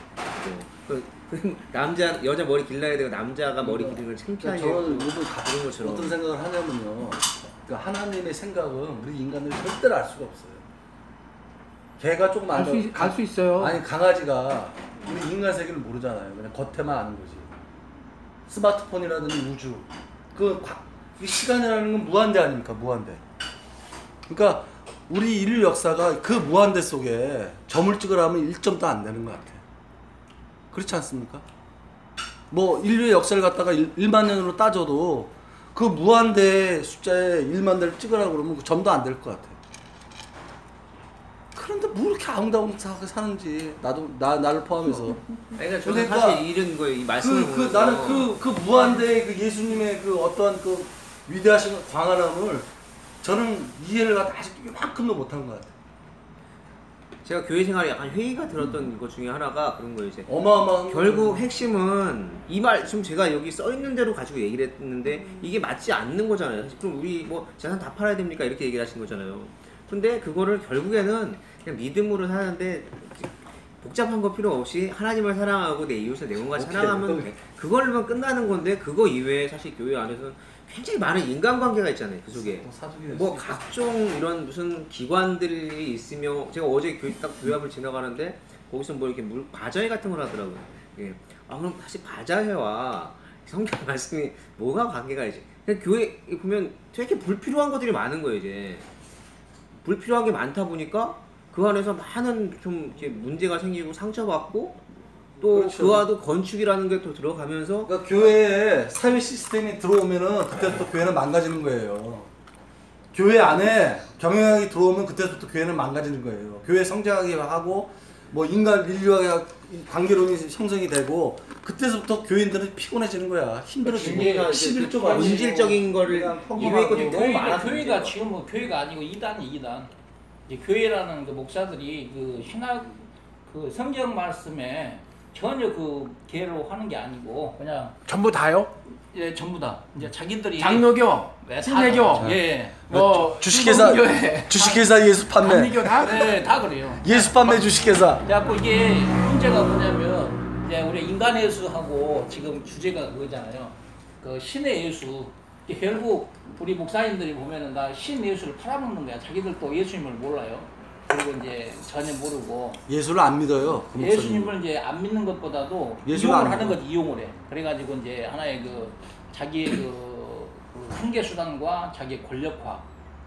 그, 그 남자 여자 머리 길러야 되고 남자가 머리 기르는 걸 창피하게 그러니까 저는 하고 요즘 가- 그런 것처럼 어떤 생각을 하냐면요. 그러니까 하나님의 생각은 우리 인간들이 절대로 알 수가 없어요. 개가 조금 알수 알수 알수 있어요. 아니 강아지가 우리 인간 세계를 모르잖아요. 그냥 겉에만 아는 거지. 스마트폰이라든지 우주, 그 과- 이 시간이라는 건 무한대 아닙니까? 무한대. 그러니까 우리 인류 역사가 그 무한대 속에 점을 찍으라면 1점도 안 되는 것 같아. 그렇지 않습니까? 뭐 인류의 역사를 갖다가 1, 만 년으로 따져도 그 무한대 숫자에 1만 대를 찍으라고 그러면 그 점도 안 될 것 같아. 그런데 뭐 이렇게 아웅다웅하게 사는지 나도 나 나를 포함해서 그러니까 저는 그러니까 사실 이런 거에 이 말씀을 그, 그 보면서 나는 그, 그 무한대의 그 예수님의 그 어떤 그 위대하신 광활함을 저는 이해를 갖다 아직 이만큼도 못한 것 같아요. 제가 교회 생활에 약간 회의가 들었던 것 중에 하나가 그런 거예요 이제 어마어마한 결국. 핵심은 이 말 지금 제가 여기 써 있는 대로 가지고 얘기를 했는데 이게 맞지 않는 거잖아요. 사실 그럼 우리 뭐 재산 다 팔아야 됩니까 이렇게 얘기를 하신 거잖아요. 근데 그거를 결국에는 그냥 믿음으로 사는데 복잡한 거 필요 없이 하나님을 사랑하고 내 이웃을 내 몸과 사랑하면. 돼. 그걸로만 끝나는 건데 그거 이외에 사실 교회 안에서는 굉장히 많은 인간관계가 있잖아요 그 속에 사주기 뭐 각종 이런 무슨 기관들이 있으며 제가 어제 교회 딱 교회 앞을 지나가는데 거기서 뭐 이렇게 물 바자회 같은 걸 하더라고요. 예. 아 그럼 사실 바자회와 성경 말씀이 뭐가 관계가 있지? 그냥 교회 보면 되게 불필요한 것들이 많은 거예요 이제. 불필요한 게 많다 보니까 그 안에서 많은 좀 이렇게 문제가 생기고 상처받고 또 그렇죠. 그와도 건축이라는 게 또 들어가면서 그러니까 교회에 사회 시스템이 들어오면은 그때부터 교회는 망가지는 거예요. 교회 안에 경영학이 들어오면 그때부터 교회는 망가지는 거예요. 교회 성장하게 하고 뭐 인간 인류와 관계론이 형성이 되고 그때부터 교인들은 피곤해지는 거야. 거야. 이제 11조가 그 본질적인 거를 이외의 것들이 너무 교회가, 많아서 교회가. 지금 뭐 교회가 아니고 이단이 이단. 이제 교회라는 그 목사들이 그 신학 그 성경 말씀에 전혀 그 개로 하는 게 아니고 그냥 전부 다요? 예, 전부 다 이제 자기들이 장로교, 네, 다 신내교, 다- 예, 뭐 주식회사 주식회사 예수 판매 감리교 다 네, 다 그래요. 예수 판매 주식회사 그래갖고 이게 문제가 뭐냐면 이제 우리 인간 예수하고 지금 주제가 그거잖아요. 그 신의 예수. 결국 우리 목사님들이 보면은 다 신 예수를 팔아먹는 거야. 자기들도 예수님을 몰라요. 그리고 이제 전혀 모르고 예수를 안 믿어요. 그. 예수님을 이제 안 믿는 것보다도 이용을 안 하는. 거지 이용을 해. 그래가지고 이제 하나의 그 자기의 그, 그 한계 수단과 자기의 권력화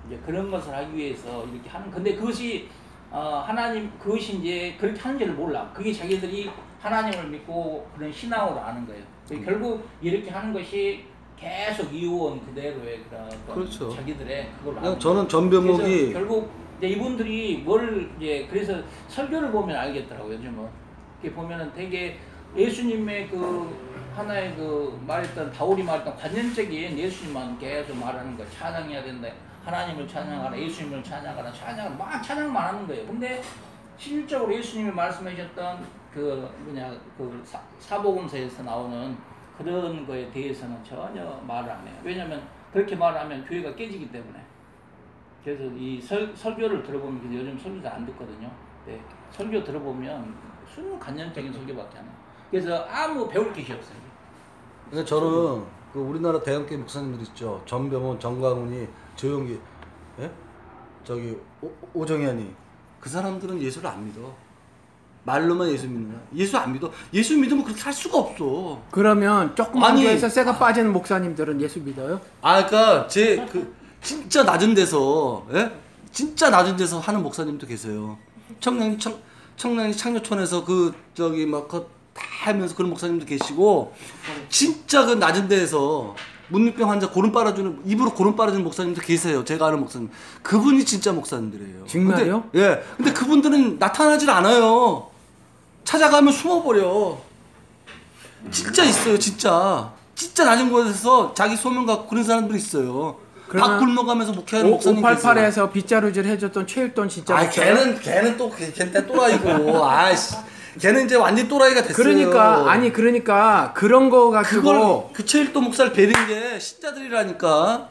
이제 그런 것을 하기 위해서 이렇게 하는. 근데 그것이 어, 하나님 그것이 이제 그렇게 하는지를 몰라. 그게 자기들이 하나님을 믿고 그런 신앙으로 아는 거예요. 그래서 결국 이렇게 하는 것이 계속 이어온 그대로의 그런 그렇죠. 자기들의 그걸 저는 전병목이 결국 이제 이분들이 뭘 이제 그래서 설교를 보면 알겠더라고요. 요즘은 이렇게 보면은 되게 예수님의 그 하나의 그 말했던 다울이 말했던 관념적인 예수님만 계속 말하는 거 찬양해야 된다. 하나님을 찬양하라, 예수님을 찬양하라, 찬양 막 찬양만 하는 거예요. 근데 실질적으로 예수님이 말씀하셨던 그 뭐냐 그 사, 사복음서에서 나오는 그런 거에 대해서는 전혀 말을 안 해요. 왜냐하면 그렇게 말하면 교회가 깨지기 때문에. 그래서 이 설, 설교를 들어보면 그래서 요즘 설교 잘 안 듣거든요. 네, 설교 들어보면 순간념적인 설교밖에 안 해요. 그래서 아무 배울 것이 없어요. 그러니까 저는 그 우리나라 대형교 목사님들 있죠. 전병원, 정광훈이, 조용기, 예? 저기 오, 오정현이 그 사람들은 예수를 안 믿어. 말로만 예수 믿는 거야. 예수 안 믿어. 예수 믿으면 그렇게 할 수가 없어. 그러면 조그만 아니, 교회에서 쇠가 빠지는 목사님들은 예수 믿어요? 아, 그러니까 제 그 진짜 낮은 데서, 예? 진짜 낮은 데서 하는 목사님도 계세요. 청량 청 청량리 창녀촌에서 그 저기 막그다 하면서 그런 목사님도 계시고 진짜 그 낮은 데에서 문민병 환자 고름 빨아주는 입으로 고름 빨아주는 목사님도 계세요. 제가 아는 목사님. 그분이 진짜 목사님들이에요. 정말요? 예. 근데 그분들은 나타나질 않아요. 찾아가면 숨어버려. 진짜 있어요, 진짜. 진짜 낮은 곳에서 자기 소명 갖고 그런 사람들이 있어요. 그러면 밥 굶어가면서 목회하는 목사님 계세요. 588에서 빗자루질 해줬던 최일돈 진짜 아? 걔는 걔는 또 걔- 걔는 때 또라이고. 아씨. 걔는 이제 완전 또라이가 됐어요. 그러니까 아니 그러니까 그런 거 그걸 가지고 그 최일도 목사를 베린 게 신자들이라니까.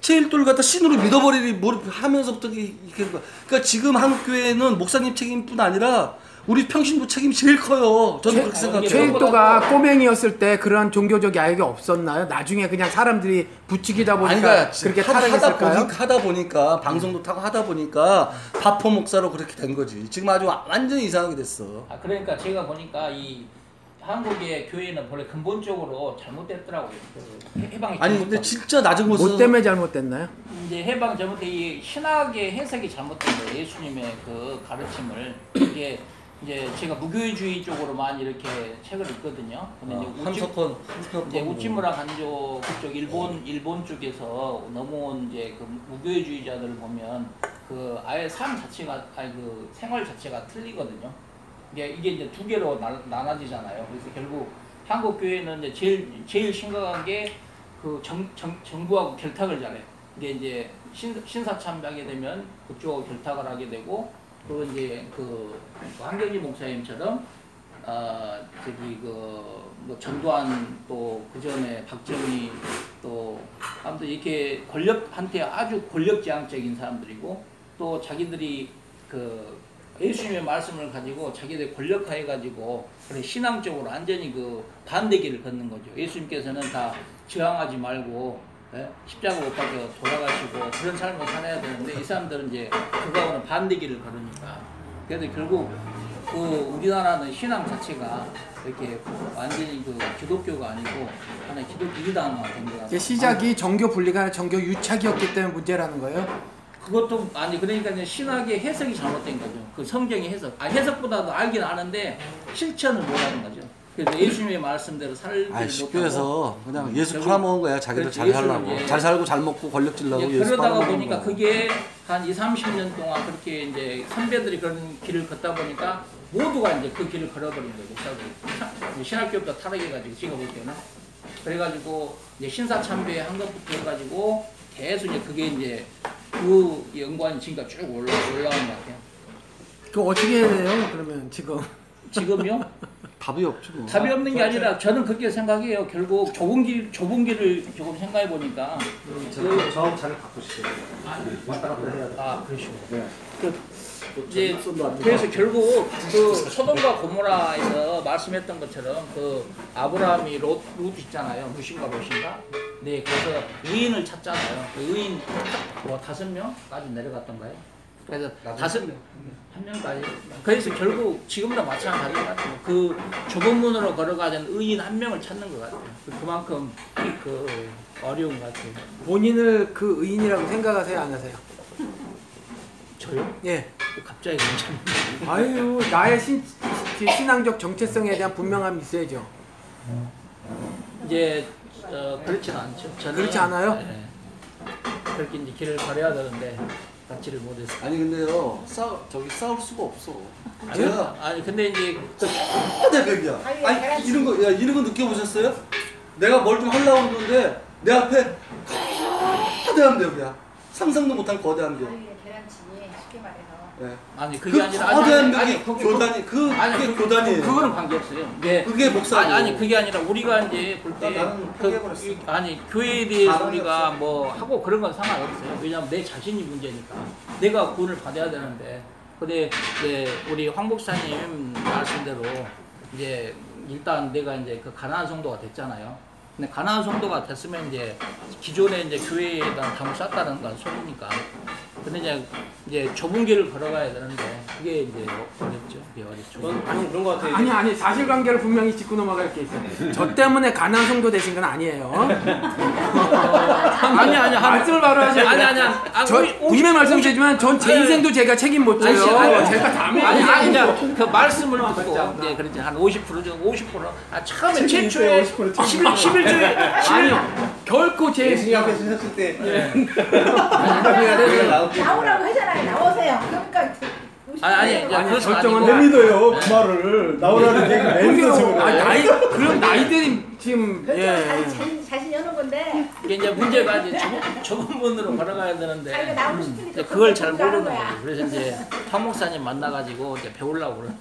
최일도를 갖다 신으로 믿어버리리 뭘 하면서부터 이렇게 그러니까 지금 한국 교회는 목사님 책임뿐 아니라 우리 평신도 책임이 제일 커요. 저는 최- 그렇게 생각해요. 최일도가 꼬맹이였을 때 그런 종교적 야욕이 없었나요? 나중에 그냥 사람들이 부추기다 아니 보니까 그러니까 그렇게 하다 타락했을까요? 보니까 하다 보니까 방송도 타고 하다 보니까 바포 목사로 그렇게 된 거지. 지금 아주 완전 히 이상하게 됐어. 아 그러니까 제가 보니까 이 한국의 교회는 원래 근본적으로 잘못됐더라고요. 그 해방이 아니 근데 진짜 낮은 곳에서 뭐 때문에 잘못됐나요? 이제 해방 잘못된 이 신학의 해석이 잘못된 거예요. 예수님의 그 가르침을 이게 이제 제가 무교회주의 쪽으로만 이렇게 책을 읽거든요. 근데 어, 이제 우찌, 한석헌 한석헌 이제 우찌무라 간조 그쪽 일본 일본 쪽에서 넘어온 이제 그 무교회주의자들을 보면 그 아예 삶 자체가 아니 그 생활 자체가 틀리거든요. 이게 이게 이제 두 개로 나, 나눠지잖아요. 그래서 결국 한국 교회는 이제 제일 제일 심각한 게 그 정부하고 결탁을 잘해. 이게 이제 신, 신사참배하게 되면 그쪽하고 결탁을 하게 되고 또 이제 그 황경지 목사님처럼 아 저기 그뭐 전두환 또 그 전에 박정희 또 아무튼 이렇게 권력한테 아주 권력지향적인 사람들이고 또 자기들이 그 예수님의 말씀을 가지고 자기들 권력화해 가지고 그래 신앙적으로 완전히 그 반대길을 걷는 거죠. 예수님께서는 다 저항하지 말고 예? 십자가 못 박혀 돌아가시고 그런 삶을 살아야 되는데 이 사람들은 이제 그거하고는 반대 길을 걸으니까 그래서 결국 그 우리나라는 신앙 자체가 이렇게 완전히 그 기독교가 아니고 하나의 기독교 이단화가 된것 같아요. 시작이 정교 분리가 아니라 정교 유착이었기 때문에 문제라는 거예요. 그것도 아니 그러니까 이제 신학의 해석이 잘못된 거죠. 그 성경의 해석. 아 해석보다도 알긴 아는데 실천을 못하는 거죠. 그래서 예수님의 말씀대로 살지 아 못하고 십교에서 그냥 예수 결국- 팔아먹은 거야. 자기들 그렇지, 잘 살라고. 이제- 잘 살고 잘 먹고 권력 질라고 이제 예수 그러다가 팔아먹은 보니까 거야. 그게 한 2, 30년 동안 그렇게 이제 선배들이 그런 길을 걷다 보니까 모두가 이제 그 길을 걸어버린 거예요. 목사들이. 신학교부터 타락해가지고 지가 볼 때는. 그래가지고 이제 신사참배 한 것부터 해가지고 계속 이제 그게 이제 그 연관이 지금까지 쭉 올라, 올라온 것 같아요. 그 어떻게 해야 돼요? 그러면 지금 지금요? 답이 없지 뭐. 답이 없는 게 아니라 저는 그렇게 생각해요. 결국 좁은 길, 좁은 길을 조금 생각해 보니까 그, 저 자리 바꾸시죠. 왔다 갔다 해야 돼. 아 그러시고 그 이제 그래서 결국 그 소돔과 고모라에서 말씀했던 것처럼 그 아브라함이 롯, 롯 있잖아요. 루신가 롯인가? 네, 그래서 의인을 찾잖아요. 그 의인 뭐 다섯 명까지 내려갔던가요? 그래서 다섯 한 명까지. 그래서 결국 지금도 마찬가지 같아요. 그 좁은 문으로 걸어가는 의인 한 명을 찾는 것 같아요. 그만큼 그 어려운 것 같아요. 본인을 그 의인이라고 생각하세요, 안 하세요? 저요? 예. 갑자기 괜찮네. 아유, 나의 신, 신- 신앙적 정체성에 대한 분명함이 있어야죠. 이제 어, 그렇지는 않죠. 저는 그렇지 않아요? 네. 그렇게 이제 길을 걸어야 되는데 갖지를 못해서. 아니 근데요 싸 저기 싸울 수가 없어. 아니, 제가 아니 근데 이제 대백이야. 아니 이런 거, 야 이런 거 느껴보셨어요? 내가 뭘 좀 하려고 그러는데 내 앞에 거대한 벽이야. 상상도 못할 거대한 벽. 아니 예. 아니 그 그게 아니라 아니, 거대한 아니, 아니, 그게 교단이 그 아니 그게 그, 교단이에요. 그거는 관계없어요. 네. 그게 목사고. 아니, 아니 그게 아니라 우리가 이제 볼때 나는 그, 포기해버렸어. 아니 교회에 대해서 우리가 없어. 뭐 하고 그런 건 상관없어요. 왜냐하면 내 자신이 문제니까 내가 구원을 받아야 되는데 근데 이제 우리 황 목사님 말씀대로 이제 일단 내가 이제 그 가난한 성도가 됐잖아요. 근데 가난한 성도가 됐으면 이제 기존에 이제 교회에 대한 담을 쌌다는 건 소리니까. 근데 이제 이제 좁은 길을 걸어가야 되는데 그게 이제 어렵죠. 그게 어렵죠. 저는 아니 그런 것 같아요. 아니 아니 사실관계를 분명히 짚고 넘어갈 게 있어요. 저 때문에 가난 성도 되신 건 아니에요. 아니 아니 한- 말씀을 바로 하셔야 아니. 아니 아니 아니, 저 오십- 분명히 말씀드리지만 전제 아니, 인생도 제가 책임 못 져요. 아니, 아니, 제가 다 아니 아니 아니 이제 그 말씀을 듣고 이제 그렇지 한 50% 정도 50%아 처음에 최초에 11 11주에 아니요. 결코 제 예수님 앞에 서셨을 때 나오라고 하잖아요. 나오세요. 그러니까 아니, 아니, 야, 아니, 그것은 결정은. 못 믿어요 그 말을 나오라는 얘기 그러게요. 아, 그래. 나이 그럼 나이들이 지금 그렇죠. 예. 자신 자신이 하는 건데 이게 이제 문제가 이제 좁은, 좁은 문으로 걸어가야 되는데 나오고 이제 그걸 잘 모르는 거야. 거죠. 그래서 이제 황 목사님 만나가지고 이제 배우려고 그러는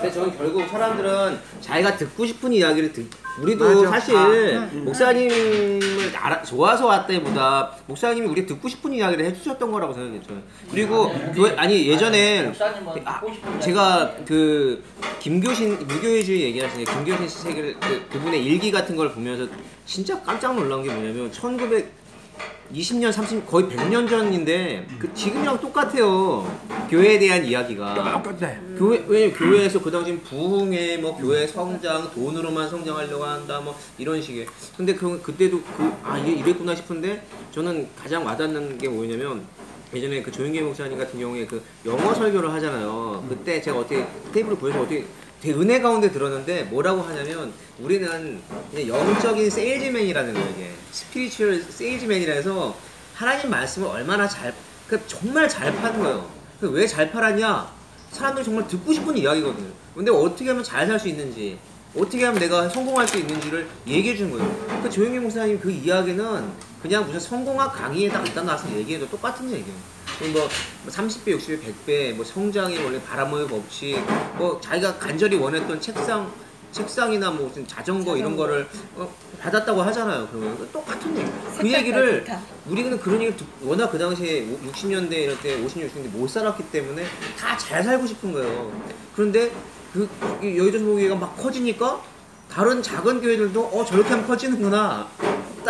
근데 저는 결국 사람들은 자기가 듣고 싶은 이야기를 듣. 우리도 맞아. 사실 아, 목사님을 알아, 좋아서 왔다기보다 목사님이 우리 듣고 싶은 이야기를 해주셨던 거라고 생각해요. 저는. 그리고 교회 아니 예전에 목사님은 아, 듣고 싶은 제가 그 김교신 무교회주의 얘기하시는 김교신 씨 책을 그, 그분의 일기 같은 걸 보면서 진짜 깜짝 놀란 게 뭐냐면 1920년 30 거의 100년 전인데 그 지금이랑 똑같아요. 교회에 대한 이야기가. 똑같네. 교회 왜냐면 교회에서 그 당시 부흥회 뭐 교회 성장 돈으로만 성장하려고 한다 뭐 이런 식의 근데 그 그때도 그 아 이게 이랬구나 싶은데 저는 가장 와닿는 게 뭐냐면 예전에 그 조영기 목사님 같은 경우에 그 영어 설교를 하잖아요 그때 제가 어떻게 테이블을 보여서 어떻게 되게 은혜 가운데 들었는데 뭐라고 하냐면 우리는 그냥 영적인 세일즈맨이라는 거예요 이게 spiritual salesman이라 해서 하나님 말씀을 얼마나 잘 그러니까 정말 잘 파는 거예요 왜 잘 팔았냐 사람들이 정말 듣고 싶은 이야기거든요. 근데 어떻게 하면 잘 살 수 있는지, 어떻게 하면 내가 성공할 수 있는지를 얘기해 준 거예요. 그 조용기 목사님 그 이야기는 그냥 무슨 성공학 강의에다 갖다 놔서 얘기해도 똑같은 얘기예요. 뭐 30배, 60배, 100배, 뭐 성장의 원래 바람의 법칙, 뭐 자기가 간절히 원했던 책상 책상이나 뭐 무슨 자전거 이런 거를 어, 받았다고 하잖아요. 그러면 똑같은 얘기. 그 색깔 얘기를 좋다. 우리는 그런 얘기를 듣- 워낙 그 당시에 60년대 이럴 때 50년 60년대 못 살았기 때문에 다 잘 살고 싶은 거예요. 그런데 그이 여의도 소교회가 막 커지니까 다른 작은 교회들도 어 저렇게 하면 커지는구나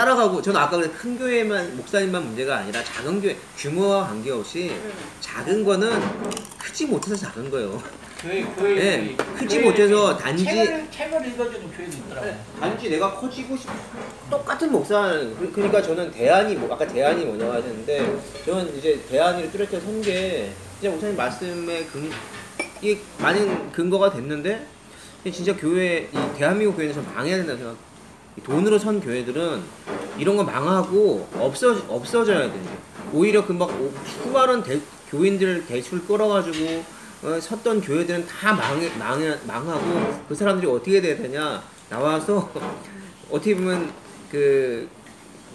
따라가고 저는 아까 그랬 큰 교회만 목사님만 문제가 아니라 작은 교회 규모와 관계없이 작은 거는 크지 못해서 작은 거예요. 교회 교회 예, 크지 못해서 단지- 책을 책을 읽어주는 교회도 있더라고 요. 단지 내가 커지고 싶 똑같은 목사 그- 그러니까 저는 대안이 뭐 아까 대안이 뭐냐고 하셨는데 저는 이제 대안이를 뚜렷하게 선게 진짜 목사님 말씀에 근 이게 많은 근거가 됐는데 진짜 교회 이 대한민국 교회는 좀 망해야 된다고 생각. 이 돈으로 선 교회들은 이런 거 망하고 없어 없어져야 돼요. 오히려 그막 수많은 대, 교인들 대출 끌어가지고 어, 섰던 교회들은 다 망해, 망해, 망하고 그 사람들이 어떻게 돼야 되냐 나와서 어떻게 보면 그,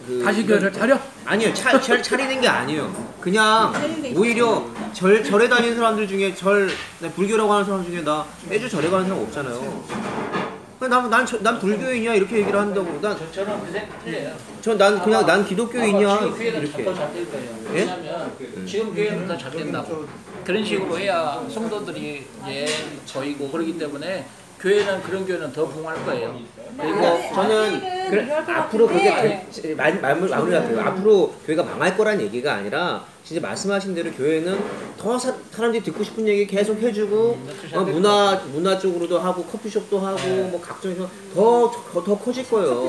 그 다시 교회를 차려? 아니요 차, 차, 차리는 게 아니에요 그냥 오히려 절, 절에 다니는 사람들 중에 절 나 불교라고 하는 사람 중에 나 매주 절에 가는 사람 없잖아요 난, 난, 저- 난 불교인이야 이렇게 얘기를 한다고 저, 저는 그 생각 틀려요. 난난 그냥 난 기독교인이야 지금 교회는 이렇게 더잘 될 거예요. 예? 왜냐하면 지금 교회는 더잘 된다고. 그런 식으로 해야 성도들이 이제 보이고 그러기 때문에 교회는 그런 교회는 더 부흥할 거예요. 그리고 그러니까 저는 그래, 앞으로 그게 말, 마무리할게요. 앞으로 교회가 망할 거란 얘기가 아니라 진짜 말씀하신 대로 교회는 더 사, 사람들이 듣고 싶은 얘기 계속 해주고 어, 문화 문화 쪽으로도 하고 커피숍도 하고 뭐 각종 더더 더 커질 거예요.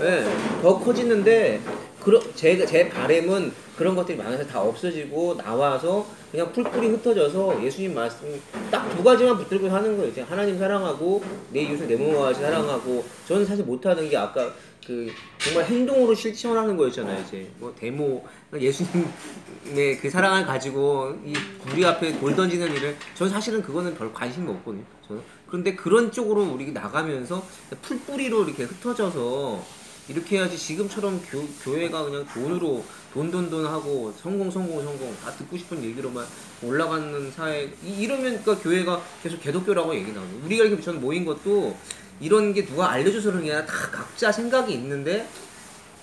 네, 더 커지는데 그러, 제, 제 바램은 그런 것들이 많아서 다 없어지고 나와서 그냥 풀뿌리 흩어져서 예수님 말씀 딱 두 가지만 붙들고 사는 거예요. 이제 하나님 사랑하고 내 이웃을 내 몸과 같이 사랑하고 저는 사실 못하는 게 아까 그 정말 행동으로 실천하는 거였잖아요. 이제 뭐 데모 예수님의 그 사랑을 가지고 이 우리 앞에 돌 던지는 일을 저는 사실은 그거는 별 관심이 없거든요. 저는 그런데 그런 쪽으로 우리 나가면서 풀뿌리로 이렇게 흩어져서 이렇게 해야지 지금처럼 교, 교회가 그냥 돈으로 돈 돈 돈 하고 성공 성공 성공 다 듣고 싶은 얘기로만 올라가는 사회 이, 이러면 그러니까 교회가 계속 개독교라고 얘기 나오는 우리가 이렇게 저는 모인 것도 이런 게 누가 알려줘서 그런 게 아니라 다 각자 생각이 있는데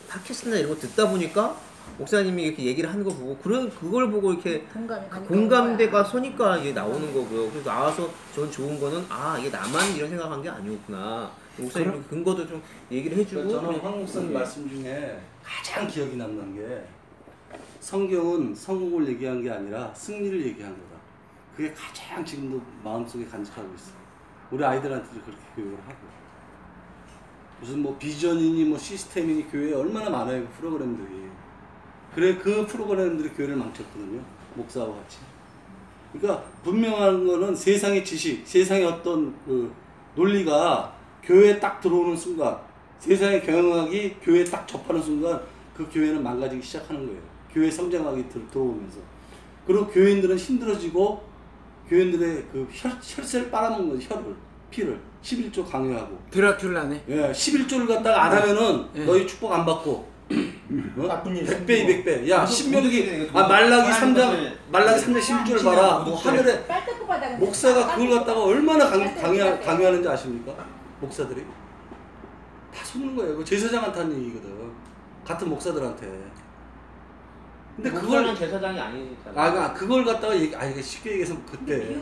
팟캐스트나 이런 거 듣다 보니까 목사님이 이렇게 얘기를 하는 거 보고 그런 그걸 보고 이렇게 공감이 그 가니까 공감대가 서니까 이게 나오는 거고요. 그래서 나와서 저는 좋은 거는 아 이게 나만 이런 생각한 게 아니었구나. 목사님 근거도 좀 얘기를 해주고 저는 황 목사님 예. 말씀 중에 가장 기억이 남는 게 성경은 성공을 얘기한 게 아니라 승리를 얘기한 거다. 그게 가장 지금도 마음속에 간직하고 있어. 우리 아이들한테도 그렇게 교육을 하고. 무슨 뭐 비전이니 뭐 시스템이니 교회에 얼마나 많아요 그 프로그램들이. 그래 그 프로그램들이 교회를 망쳤거든요. 목사와 같이. 그러니까 분명한 거는 세상의 지식, 세상의 어떤 그 논리가 교회에 딱 들어오는 순간, 세상의 경영학이 교회에 딱 접하는 순간 그 교회는 망가지기 시작하는 거예요. 교회 들, 들어오면서. 그리고 교인들은 힘들어지고 교인들의 그 혈, 혈세를 빨아먹는 거죠. 혈을, 피를. 11조 강요하고. 드라큘라네. 예, 11조를 갖다가 안 하면은 예. 너희 축복 안 받고. 어? 나쁜 일 100배, 생기고. 200배. 야, 신명기, 아, 말라기 하나님 3장, 것을 말라기 3장 11조를 봐라. 뭐 하늘에 목사가 그걸 갖다가 얼마나 강, 강요. 강요하는지 아십니까? 목사들이 다 속는 거예요. 그 제사장한테 하는 얘기거든. 같은 목사들한테. 근데 그걸 제사장이 아니잖아. 아, 그러니까 그걸 갖다가 얘기, 아 이게 쉽게 얘기해서 그때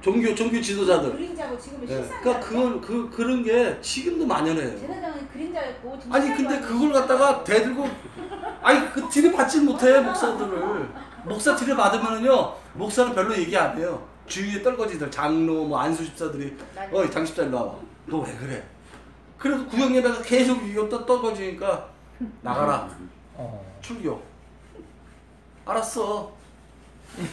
종교 종교 지도자들. 그림자고 지금은 예. 실상 그러니까 그건 그 그런 게 지금도 만연해요. 제사장은 그림자였고 아니 근데 그걸 갖다가 대들고 아니 그 들이 받지 못해 목사들을 목사 들이 받으면은요 목사는 별로 얘기 안 해요 주위에 떨거지들 장로 뭐 안수 집사들이 어이 장 집사 일로 와봐 너 왜 그래 그래도 구역 예배가 계속 이거 떠 떨거지니까 나가라 어. 출교 알았어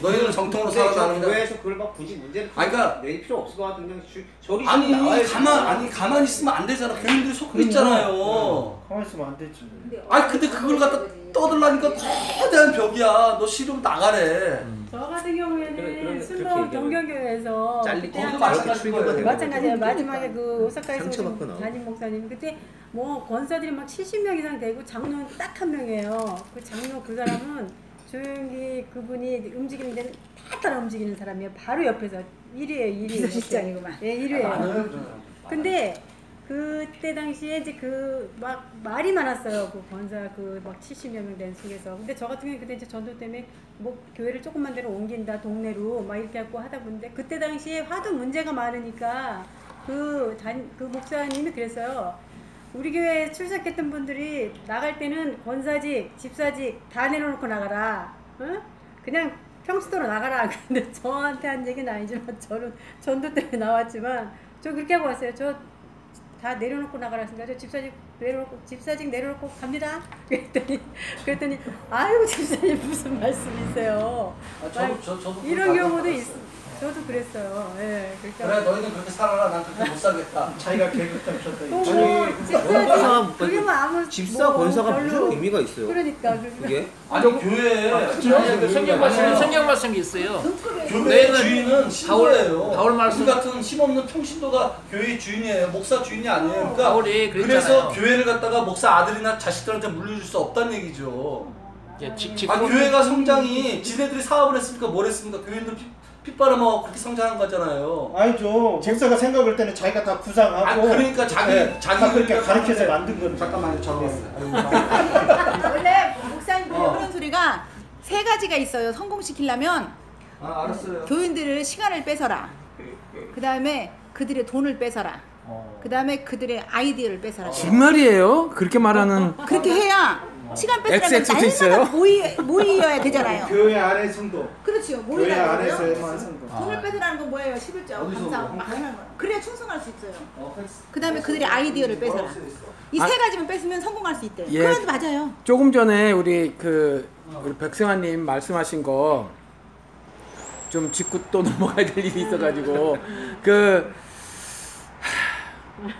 너희는 정통으로 살아가는 거야 교회에서 그걸 막 굳이 문제를 아니, 그러니까- 낼 필요 없을 것 같은데 주- 저리 좀 아니 나와야지. 가만 아니 가만히 있으면 안 되잖아 교인들이 속고 있잖아요 가만히 있으면 안 되지. 아니 근데 그걸 갖다 떠들라니까 거대한 벽이야. 너 싫으면 나가래. 저 같은 그래, 경우에는 순도 그렇게 경경교회에서 잘리고 그때 거기도 마찬가지일 거예요. 마찬가지예요. 마지막에 그 오사카에서 오신. 담임 목사님 그때 뭐 권사들이 막 70명 이상 되고 장로는 딱 한 명이에요. 그 장로 그 사람은 조용히 그분이 움직이는 데는 다 따라 움직이는 사람이에요. 바로 옆에서 1위에요, 1위. 비서실장이구만. 예, 1위에요. 많아요. 근데 그때 당시에 이제 그 막 말이 많았어요. 그 권사 그 막 70여 명 된 속에서. 근데 저 같은 경우에 그때 이제 전도 때문에 뭐 교회를 조금만 데로 옮긴다 동네로 막 이렇게 하고 하다 보는데 그때 당시에 하도 문제가 많으니까 그, 단, 그 목사님이 그랬어요. 우리 교회에 출석했던 분들이 나갈 때는 권사직, 집사직 다 내려놓고 나가라. 응? 그냥 평수도로 나가라. 근데 저한테 한 얘기는 아니지만 저는 전도 때문에 나왔지만 저 그렇게 하고 왔어요. 저 다 내려놓고 나가라 했으니까 저 집사직 내려놓고 집사직 내려놓고 갑니다. 그랬더니 그랬더니 아이고 집사님 무슨 말씀이세요? 아, 저도- 저- 저도 이런 경우도 알고 있. 저도 그랬어요. 예. 그러니까 그래 너희는 그렇게 살아라 난 그렇게 못 살겠다 자기가 계획. 또 뭐, 아니, 권사, 그게 뭐 아무 집사 뭐 권사가 별로- 무슨 의미가 있어요? 그러니까 그러니까 그게? 아니 교회에 아니, 그 성경 말씀 성경 말씀이 있어요. 교회 너희는 주인은 신도예요. 바울 말씀- 우리 같은 힘없는 평신도가 교회 주인이에요. 목사 주인이 아니에요. 그러니까 바울이 그랬잖아요. 그래서 교회를 갖다가 목사 아들이나 자식들한테 물려줄 수 없다는 얘기죠. 지- 지- 아 교회가 성장이 지네들이 사업을 했으니까 뭘 했습니까? 교회들 피, 핏바람하고 그렇게 성장한 거잖아요. 아니죠. 목사가 생각할 때는 자기가 다 구상하고. 아 그러니까 자기 네, 자기 다 그렇게 그러니까 가르쳐서 만든 거죠. 잠깐만요. 전화 왔어요. 원래 목사님들이 어. 그런 소리가 세 가지가 있어요. 성공시키려면 아 알았어요. 교인들을 시간을 뺏어라. 그 다음에 그들의 돈을 뺏어라. 어. 그 다음에 그들의 아이디어를 뺏어라. 정말이에요? 그렇게 말하는 그렇게 해야 시간 뺏으려면 XX도 있어요? 날마다 모이, 모이어야 되잖아요. 교회 안에 성도. 그렇죠. 교회 모이라고요. 안에서만 성도. 돈을 뺏으라는 건 뭐예요? 11조 어디서 감사 뭐? 막 하는 거예요. 그래야 충성할 수 있어요. 어, 팩스. 그 다음에 그들의 아이디어를 뺏어라. 뭐라고 써 있어? 이 아. 세 가지만 뺏으면 성공할 수 있대요. 예. 그건 맞아요. 조금 전에 우리 그 우리 백승환님 말씀하신 거 좀 짚고 또 넘어가야 될 일이 있어가지고 그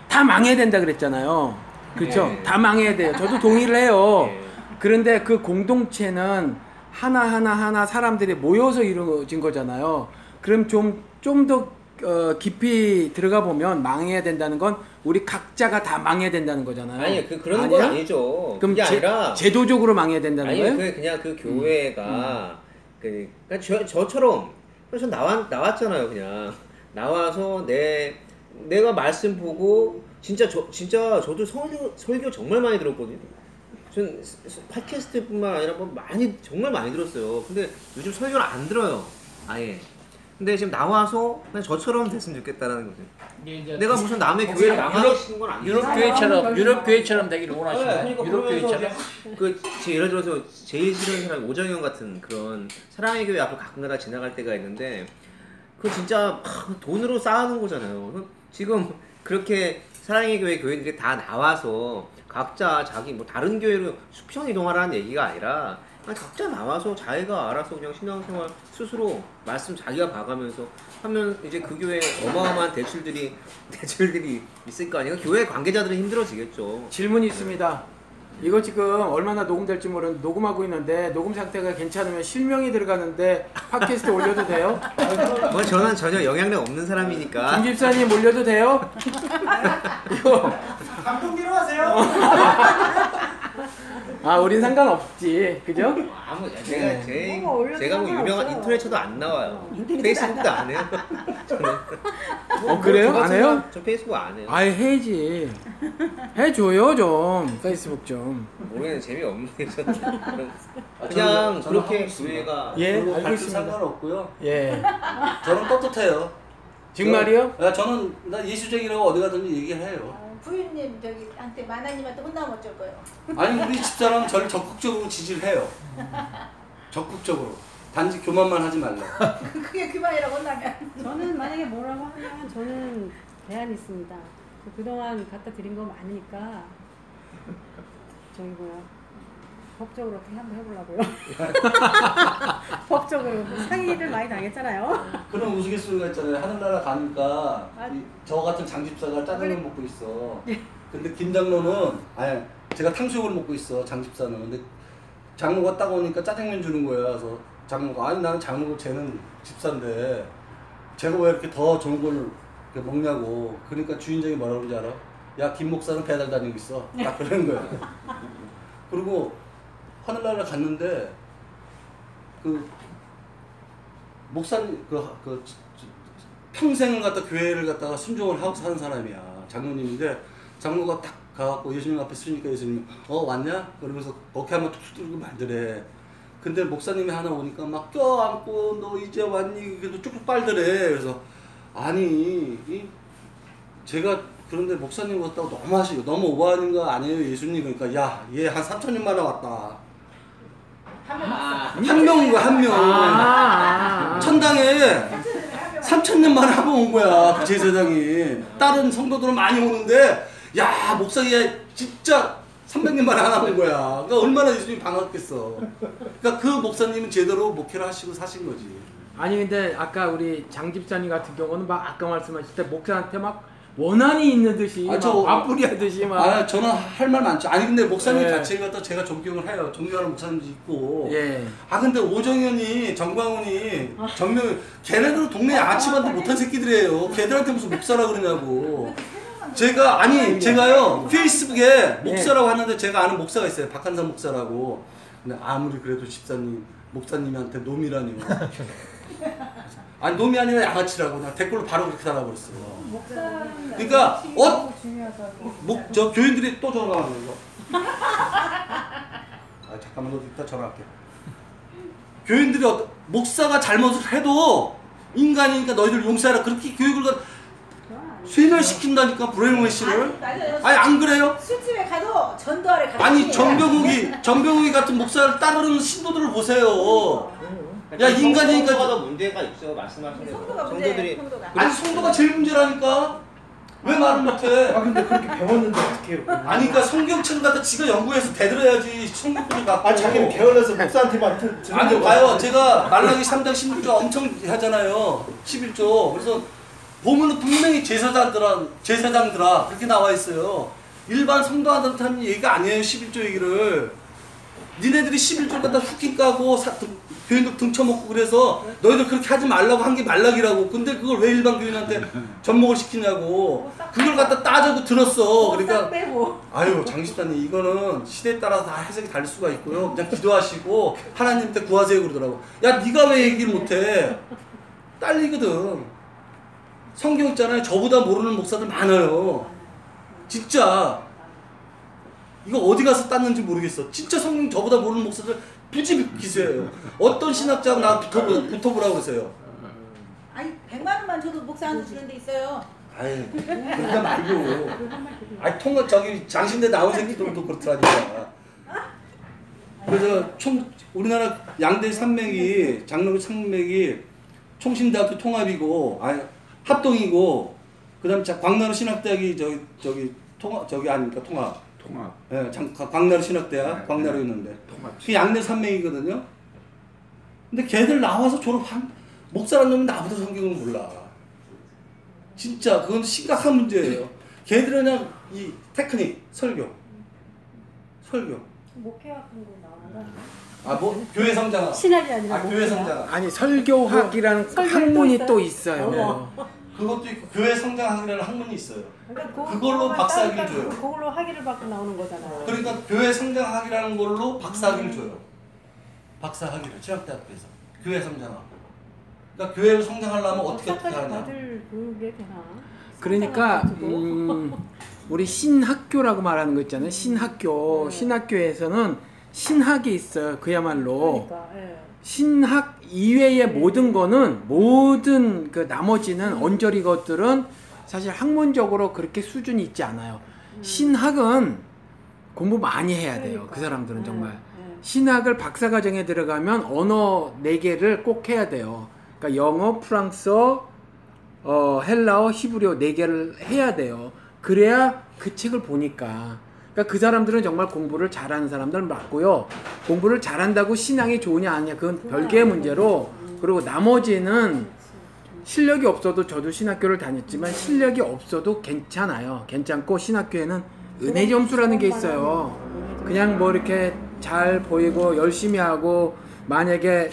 다 망해야 된다 그랬잖아요. 그렇죠? 네. 다 망해야 돼요. 저도 동의를 해요. 네. 그런데 그 공동체는 하나 하나 하나 사람들이 모여서 이루어진 거잖아요. 그럼 좀 좀 더 어, 깊이 들어가 보면 망해야 된다는 건 우리 각자가 다 망해야 된다는 거잖아요. 아니 그 그런 아니야? 건 아니죠. 그럼 제, 아니라 제도적으로 망해야 된다는 아니 거예요? 음. 그 그냥 그 교회가 그 그러니까 저, 저처럼 그래서 나왔 나왔잖아요 그냥 나와서 내 내가 말씀 보고 진짜 저 진짜 저도 설교 설교 정말 많이 들었거든요. 전 팟캐스트뿐만 아니라 뭐 많이 정말 많이 들었어요. 근데 요즘 설교를 안 들어요. 아예. 근데 지금 나와서 그냥 저처럼 됐으면 좋겠다라는 거죠. 내가 무슨 남의 교회를 망하시는 건 아니에요. 유럽 교회처럼 유럽 교회처럼 되기를 원하시나요? 네, 그러니까 유럽 교회처럼 그 제 예를 들어서 제일 싫은 사람이 오정현 같은 그런 사랑의 교회 앞을 가끔가다 지나갈 때가 있는데 그 진짜 막 돈으로 쌓아놓은 거잖아요. 그 지금 그렇게 사랑의 교회 교인들이 다 나와서 각자 자기 뭐 다른 교회로 수평 이동하라는 얘기가 아니라 각자 나와서 자기가 알아서 그냥 신앙생활 스스로 말씀 자기가 봐가면서 하면 이제 그 교회 어마어마한 대출들이 대출들이 있을 거 아니에요. 교회 관계자들은 힘들어지겠죠. 질문이 있습니다. 이거 지금 얼마나 녹음될지 모르는데 녹음하고 있는데 녹음 상태가 괜찮으면 실명이 들어가는데 팟캐스트 올려도 돼요? 뭐 저는 전혀 영향력 없는 사람이니까 김 집사님 올려도 돼요? 이거 감동 필요하세요? 아 우린 상관없지 그죠? 아무 제가 제뭐 올려도 제가 뭐 유명한 상관없어요. 인터넷 쳐도 안 나와요. 페이스북도 안 해요. 저는 어 그래요? 저안 해요? 거- 저 페이스북 안 해요. 아예 해야지 해줘요 좀 페이스북 좀 모르겠는 재미 저는 그런- 아, 그냥 저는 그렇게 하고 있습니다. 교회가 예 그리고 알고 있습니다 상관없고요. 예 저는 떳떳해요. 정말이요? 저, 야, 저는 나 예수적이라고 어디 가든지 얘기를 해요. 어, 부인님 저기 한테 마나님한테 혼나면 어쩔 거예요. 아니 우리 집사람 저를 적극적으로 지지를 해요. 적극적으로. 단지 교만만 하지 말라. 그게 그만이라고 혼나면. 저는 만약에 뭐라고 하면 저는 대안이 있습니다. 그 그동안 갖다 드린 거 많으니까 저기 뭐야 법적으로 어떻게 한번 해보려고요. 법적으로 상의를 많이 당했잖아요. 그런 우스갯소리가 있잖아요. 하늘나라 가니까 아. 이, 저 같은 장집사가 짜장면 먹고 있어. 근데 김 장로는 아니 제가 탕수육을 먹고 있어 장집사는. 근데 장로가 딱 오니까 짜장면 주는 거야. 그래서 장로가 아니 나는 장로고 쟤는 집사인데 제가 왜 이렇게 더 좋은 걸 이렇게 먹냐고. 그러니까 주인장이 뭐라 그러는지 알아? 야 김 목사는 배달 다니고 있어. 딱 그러는 거야. 그리고 하늘나라 갔는데 그 목사님 그, 그 평생을 갖다 교회를 갖다가 순종을 하고 사는 사람이야. 장로님인데 장로가 딱 가갖고 예수님 앞에 쓰니까 예수님이 어 왔냐? 그러면서 어깨 한번 툭툭 들고 만드래. 근데 목사님이 하나 오니까 막 껴안고 너 이제 왔니? 그래도 쭉쭉 빨더래. 그래서 아니 이 제가 그런데 목사님 왔다고 너무 하시고 너무 오버하는 거 아니에요 예수님 그러니까 야 얘 한 3천 년 만에 왔다. 한 명인 거야 한 명. 아, 아. 천당에 3천 년 만에 한 번 온 거야 그 제사장이. 다른 성도들은 많이 오는데 야 목사님 진짜 300년 만에 하나 온 거야. 그러니까 얼마나 예수님이 반갑겠어. 그러니까 그 목사님은 제대로 목회를 하시고 사신 거지. 아니 근데 아까 우리 장 집사님 같은 경우는 막 아까 말씀하실 때 목사한테 막 원한이 있는 듯이 아, 막 저- 와뿌리 하듯이 막. 아 저는 할 말 많죠. 아니 근데 목사님 예. 자체를 갖다 제가 존경을 해요. 존경하는 목사님도 있고. 예. 아 근데 오정현이 정광훈이 정명 걔네들은 동네 아치만도 못한 새끼들이에요. 걔들한테 무슨 목사라 그러냐고. 제가 아니 제가요 페이스북에 목사라고 하는데 제가 아는 목사가 있어요. 박한산 목사라고. 근데 아무리 그래도 집사님 목사님한테 놈이라니요 아니 놈이 아니라 양아치라고. 나 댓글로 바로 그렇게 달아버렸어. 그러니까 어? 목, 저 교인들이 또 전화 와요 이거 아 잠깐만 너 이따 전화할게. 교인들이 어떤 목사가 잘못을 해도 인간이니까 너희들 용서하라. 그렇게 교육을 가- 세뇌시킨다니까 브레인웨시를. 맞아요. 아니 안 그래요? 술집에 가도 가르치는 아니 정병욱이 정병욱이 같은 목사를 따르는 신도들을 보세요 야, 인간이니까- 성도가 더 문제가 있어 말씀하신 대로. 성도가 문제예요, 성도들이 성도가. 아니 성도가 제일 문제라니까. 왜 말을 못해? 아 근데 그렇게 배웠는데 어떻게 해요? 아니 그러니까 성경책을 갖다 지가 연구해서 대들어야지 성경책을 갖고. 아 자기는 게을러서 목사한테만 들- 아니 들으려고 봐요 제가 말라기 3장 16조 엄청 하잖아요. 11조. 그래서 보면은 분명히 제사장들아 제사장들아 그렇게 나와 있어요. 일반 성도한테 하는 얘기가 아니에요 11조 얘기를 니네들이 11조 갖다 후킹 까고 사, 등, 교인들 등쳐먹고 그래서 너희들 그렇게 하지 말라고 한 게 말라기라고. 근데 그걸 왜 일반 교인한테 접목을 시키냐고. 그걸 갖다 따져도 들었어. 그러니까 아유 장집사님 이거는 시대에 따라서 다 해석이 다를 수가 있고요. 그냥 기도하시고 하나님한테 구하세요 그러더라고. 야 네가 왜 얘기를 못해? 딸리거든. 성경 있잖아요. 저보다 모르는 목사들 많아요. 진짜 이거 어디 가서 땄는지 모르겠어. 진짜 성경 저보다 모르는 목사들 부지 기수예요. 어떤 신학자가 나 붙어보, 붙어보라고 그러세요? 아니 100만 원만 줘도 목사한테 주는 데 있어요. 아유 그러니까 말고. 아니 통화 저기 장신대 나온 새끼들도 그렇더라니까. 그래서 총 우리나라 양대 산맥이 장로교 산맥이 총신대학교 통합이고 아니 합동이고 그다음 자 광나루 신학대학이 저기 저기 통합 저기 아닙니까 통합 통합 예, 장, 가- 광나루 신학대학 네, 광나루 있는데 통합 그 양대 산맥이거든요. 근데 걔들 나와서 졸업한 목사란 놈이 나보다 성경을 몰라. 진짜 그건 심각한 문제예요. 걔들은 그냥 이 테크닉 설교, 설교. 목회 같은 거 나오나? 아뭐 교회 성장. 신학이 아니라 아 교회? 성장. 아니 설교학이라는 학문이 또또 있어요? 있어요. 그것도 있고 교회 성장학이라는 학문이 있어요. 그러니까 그- 그걸로 그거만 박사학위를 줘요. 그- 그걸로 학위를 받고 나오는 거잖아요. 그러니까 교회 성장학이라는 걸로 박사학위를 줘요. 박사학위를 신학대학교에서 교회 성장학. 그러니까 교회를 성장하려면 어떻게 어떻게 박사까지 하냐. 받을 그게 되나? 그러니까. 음, 우리 신학교라고 말하는 거 있잖아요. 신학교. 네. 신학교에서는 신학이 있어요. 그야말로 그러니까 예. 신학 이외의 모든 거는 모든 그 나머지는 언저리 것들은 사실 학문적으로 그렇게 수준이 있지 않아요. 신학은 공부 많이 해야 돼요. 그러니까. 그 사람들은 예, 정말. 예. 신학을 박사 과정에 들어가면 언어 네 개를 꼭 해야 돼요. 그러니까 영어, 프랑스어, 어, 헬라어, 히브리어 네 개를 해야 돼요. 그래야 그 책을 보니까. 그러니까 그 사람들은 정말 공부를 잘하는 사람들 맞고요. 공부를 잘한다고 신앙이 좋으냐 아니냐 그건 별개의 문제로 그리고 나머지는 실력이 없어도 저도 신학교를 다녔지만 실력이 없어도 괜찮아요. 괜찮고 신학교에는 은혜 점수라는 게 있어요. 그냥 뭐 이렇게 잘 보이고 열심히 하고 만약에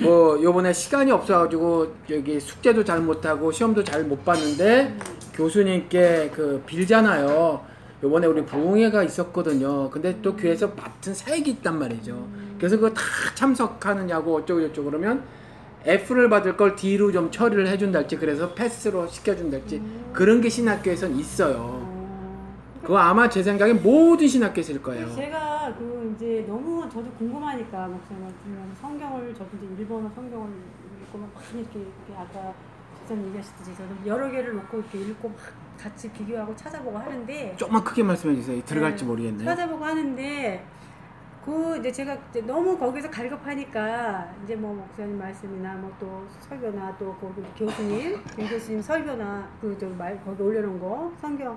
뭐 요번에 시간이 없어가지고 여기 숙제도 잘 못하고 시험도 잘 못 봤는데 교수님께 그 빌잖아요. 요번에 우리 부흥회가 있었거든요. 근데 또 교회에서 맡은 사역이 있단 말이죠. 그래서 그거 다 참석하느냐고 어쩌고 저쩌고 그러면 F를 받을 걸 D로 좀 처리를 해준달지 그래서 패스로 시켜준달지 그런 게 신학교에선 있어요. 어, 그거 아마 제 생각에 모든 신학교에 있을 거예요. 제가 그 이제 너무 저도 궁금하니까 목사님 성경을 저도 이제 일본어 성경을 읽고 막 많이 이렇게, 이렇게 아까 목사님 얘기하셨듯이 저도 여러 개를 놓고 이렇게 읽고 막 같이 비교하고 찾아보고 하는데 조금만 크게 말씀해 주세요. 들어갈지 네, 모르겠네요. 찾아보고 하는데 그 이제 제가 이제 너무 거기서 갈급하니까 이제 뭐 목사님 말씀이나 뭐 또 설교나 또 거기 교수님 김 교수님 설교나 그저말 거기 올려놓은 거 성경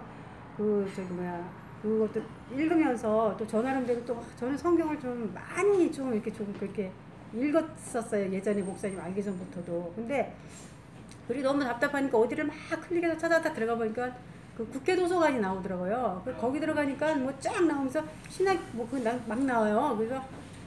그 저기 뭐야 그것도 읽으면서 또 저 나름대로 또 저는 성경을 좀 많이 좀 이렇게 좀 그렇게 읽었었어요 예전에 목사님 알기 전부터도 근데 글이 너무 답답하니까 어디를 막 클릭해서 찾아다 들어가 보니까 그 국회 도서관이 나오더라고요. 그 거기 들어가니까 뭐 쫙 나오면서 신학 뭐그막 나와요. 그래서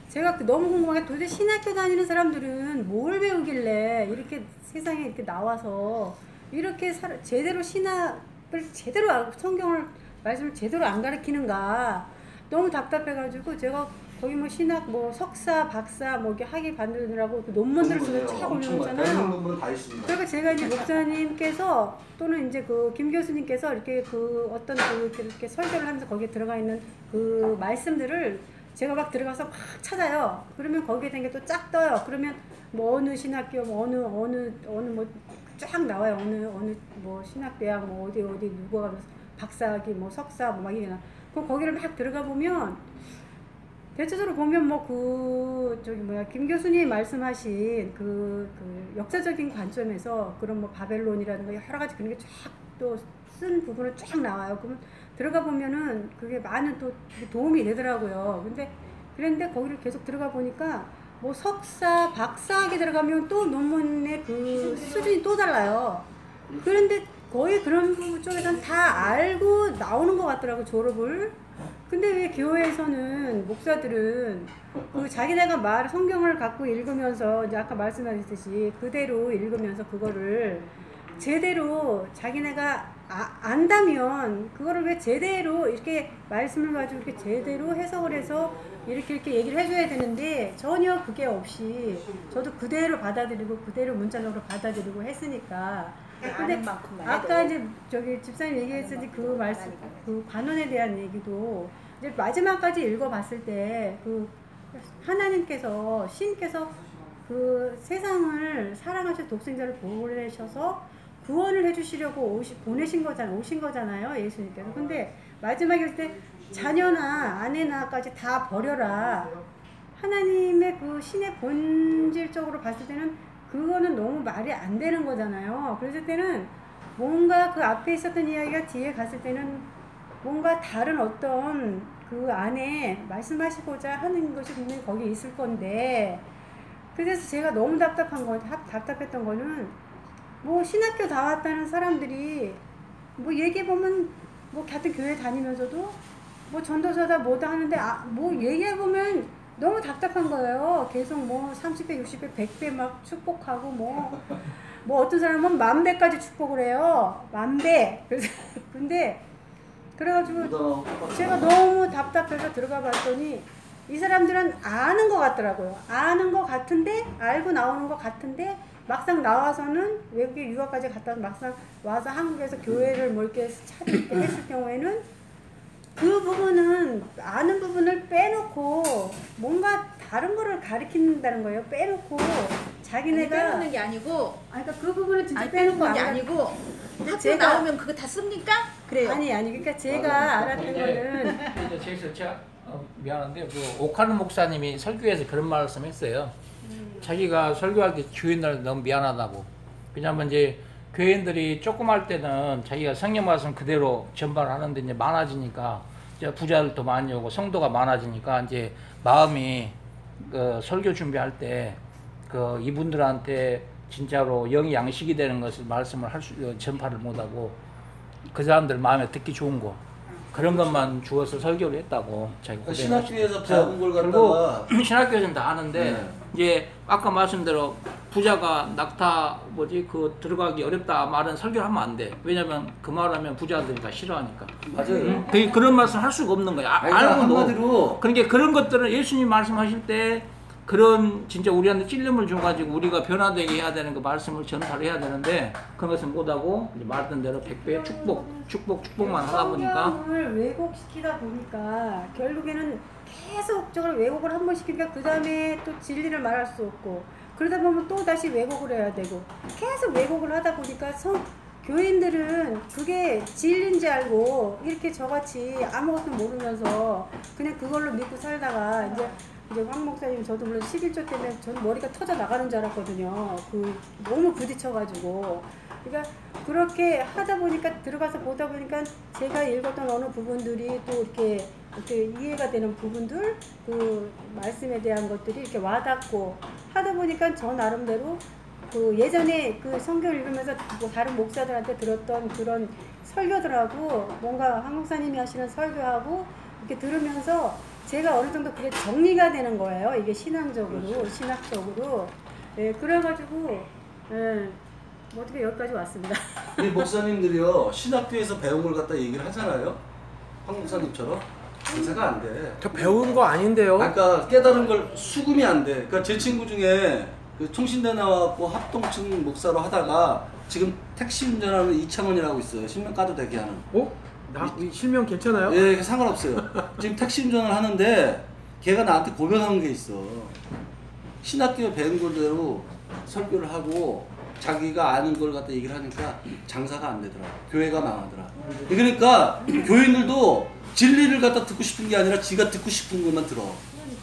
제가 그 너무 궁금한 게 도대체 신학교 다니는 사람들은 뭘 배우길래 이렇게 세상에 이렇게 나와서 이렇게 살- 제대로 신학을 제대로 성경을 말씀을 제대로 안 가르치는가 너무 답답해가지고 제가 거기 뭐 신학 뭐 석사 박사 뭐 이렇게 학위 받느라고 그 논문들을 쓰고 쫙 올려놓잖아요. 부분 다 있습니다. 그러니까 제가 이제 목사님께서 또는 이제 그 김 교수님께서 이렇게 그 어떤 그 이렇게, 이렇게 설교를 하면서 거기에 들어가 있는 그 말씀들을 제가 막 들어가서 막 찾아요. 그러면 거기에 된 게 또 쫙 떠요. 그러면 뭐 어느 신학교 뭐 어느 어느 어느 뭐 쫙 나와요. 어느 어느 뭐 신학대학 뭐 어디 어디 누구가 박사학위 뭐 석사 뭐막 이게 나. 그럼 거기를 막 들어가 보면 대체적으로 보면 뭐 그 저기 뭐야 김 교수님 말씀하신 그, 그 역사적인 관점에서 그런 뭐 바벨론이라든가 여러 가지 그런 게 쫙 또 쓴 부분을 쫙 나와요. 그러면 들어가 보면은 그게 많은 또 도움이 되더라고요. 근데 그런데 거기를 계속 들어가 보니까 뭐 석사, 박사학위 들어가면 또 논문의 그 수준이 또 달라요. 그런데 거의 그런 부분 쪽에서는 다 알고 나오는 것 같더라고 졸업을. 근데 왜 교회에서는 목사들은 그 자기네가 말 성경을 갖고 읽으면서 이제 아까 말씀하셨듯이 그대로 읽으면서 그거를 제대로 자기네가 아, 안다면 그거를 왜 제대로 이렇게 말씀을 가지고 이렇게 제대로 해석을 해서 이렇게 이렇게 얘기를 해줘야 되는데 전혀 그게 없이 저도 그대로 받아들이고 그대로 문자적으로 받아들이고 했으니까 근데 아까. 이제 저기 집사님 얘기했듯이 그 말씀 그 관원에 대한 얘기도 마지막까지 읽어봤을 때 그 하나님께서 신께서 그 세상을 사랑하셔 독생자를 보내셔서 구원을 해주시려고 오시, 보내신 거잖아요. 오신 거잖아요. 예수님께서. 근데 마지막에 올 때 자녀나 아내나까지 다 버려라. 하나님의 그 신의 본질적으로 봤을 때는 그거는 너무 말이 안 되는 거잖아요. 그랬을 때는 뭔가 그 앞에 있었던 이야기가 뒤에 갔을 때는 뭔가 다른 어떤 그 안에 말씀하시고자 하는 것이 분명히 거기 있을 건데 그래서 제가 너무 답답한 건 답- 답답했던 거는 뭐 신학교 나왔다는 사람들이 뭐 얘기해 보면 뭐 같은 교회 다니면서도 뭐 전도서다 뭐다 하는데 아, 뭐 얘기해 보면 너무 답답한 거예요. 계속 뭐 30배, 60배, 100배 막 축복하고 뭐 뭐 어떤 사람은 만 배까지 축복을 해요. 만 배. 그래서 근데 그래가지고 제가 너무 답답해서 들어가 봤더니 이 사람들은 아는 것 같더라고요. 아는 것 같은데 알고 나오는 것 같은데 막상 나와서는 외국에 유학까지 갔다 막상 와서 한국에서 교회를 뭐 이렇게 찾을 했을 경우에는 그 부분은 아는 부분을 빼놓고 뭔가 다른 거를 가리킨다는 거예요. 빼놓고 자기네가 빼놓는 게 아니고 아니 그러니까 그 부분은 진짜 아니 빼놓는 게안 아니고 학교 제가- 나오면 그거 다 씁니까? 그래요. 아니 아니 그러니까 제가 알았던 이제- 거는 이제 제가 제가 어, 미안한데 그 오카노 목사님이 설교에서 그런 말씀했어요. 자기가 설교할 때 교인들 너무 미안하다고. 왜냐면 이제 교인들이 조금 할 때는 자기가 성령 말씀 그대로 전달하는데 이제 많아지니까 이제 부자들도 많이 오고 성도가 많아지니까 이제 마음이 그 설교 준비할 때 그 이분들한테 진짜로 영이 양식이 되는 것을 말씀을 할 수, 어, 전파를 못하고 그 사람들 마음에 듣기 좋은 거 그런 것만 주어서 설교를 했다고 자기가 그 신학교에서. 배운 걸 그리고 갖다가 신학교에서는 다 아는데 네. 이제 아까 말씀대로 부자가 낙타 뭐지 그 들어가기 어렵다 말은 설교를 하면 안 돼. 왜냐면 그 말하면 부자들이 다 싫어하니까. 맞아요. 그 그런 말씀 할 수가 없는 거야. 아, 아니, 그러니까 알고도 한마디로 그러니까 그런 것들은 예수님 말씀하실 때 그런 진짜 우리한테 찔림을 줘가지고 우리가 변화되게 해야 되는 그 말씀을 전달해야 되는데 그것을 못하고 이제 말했던 대로 백배의 축복, 축복, 축복만 하다 보니까 성경을 왜곡시키다 보니까 결국에는 계속 저걸 왜곡을 한 번 시키니까 그 다음에 또 진리를 말할 수 없고 그러다 보면 또 다시 왜곡을 해야 되고 계속 왜곡을 하다 보니까 성 교인들은 그게 진리인지 알고 이렇게 저같이 아무것도 모르면서 그냥 그걸로 믿고 살다가 이제 이제 황 목사님 저도 물론 11조 때문에 전 머리가 터져 나가는 줄 알았거든요. 그 너무 부딪혀가지고 그러니까 그렇게 하다 보니까 들어가서 보다 보니까 제가 읽었던 어느 부분들이 또 이렇게 이렇게 이해가 되는 부분들 그 말씀에 대한 것들이 이렇게 와닿고 하다 보니까 저 나름대로 그 예전에 그 성경 읽으면서 뭐 다른 목사들한테 들었던 그런 설교들하고 뭔가 황 목사님이 하시는 설교하고 이렇게 들으면서 제가 어느 정도 그게 정리가 되는 거예요. 이게 신앙적으로, 신학적으로. 예, 그래가지고, 예, 뭐 어떻게 여기까지 왔습니다. 이 목사님들이요 신학교에서 배운 걸 갖다 얘기를 하잖아요. 황 목사님처럼 장사가 안 돼. 저 배운 거 아닌데요. 아까 깨달은 걸 수금이 안 돼. 그러니까 제 친구 중에 그 총신대 나왔고 합동층 목사로 하다가 지금 택시 운전하는 이창원이라고 있어요. 신명 까도 되게 하는. 어? 나, 이 실명 괜찮아요? 예, 상관없어요. 지금 택시 운전을 하는데 걔가 나한테 고백한 게 있어. 신학교 배운 걸대로 설교를 하고 자기가 아는 걸 갖다 얘기를 하니까 장사가 안 되더라. 교회가 망하더라. 그러니까 교인들도 진리를 갖다 듣고 싶은 게 아니라 지가 듣고 싶은 것만 들어.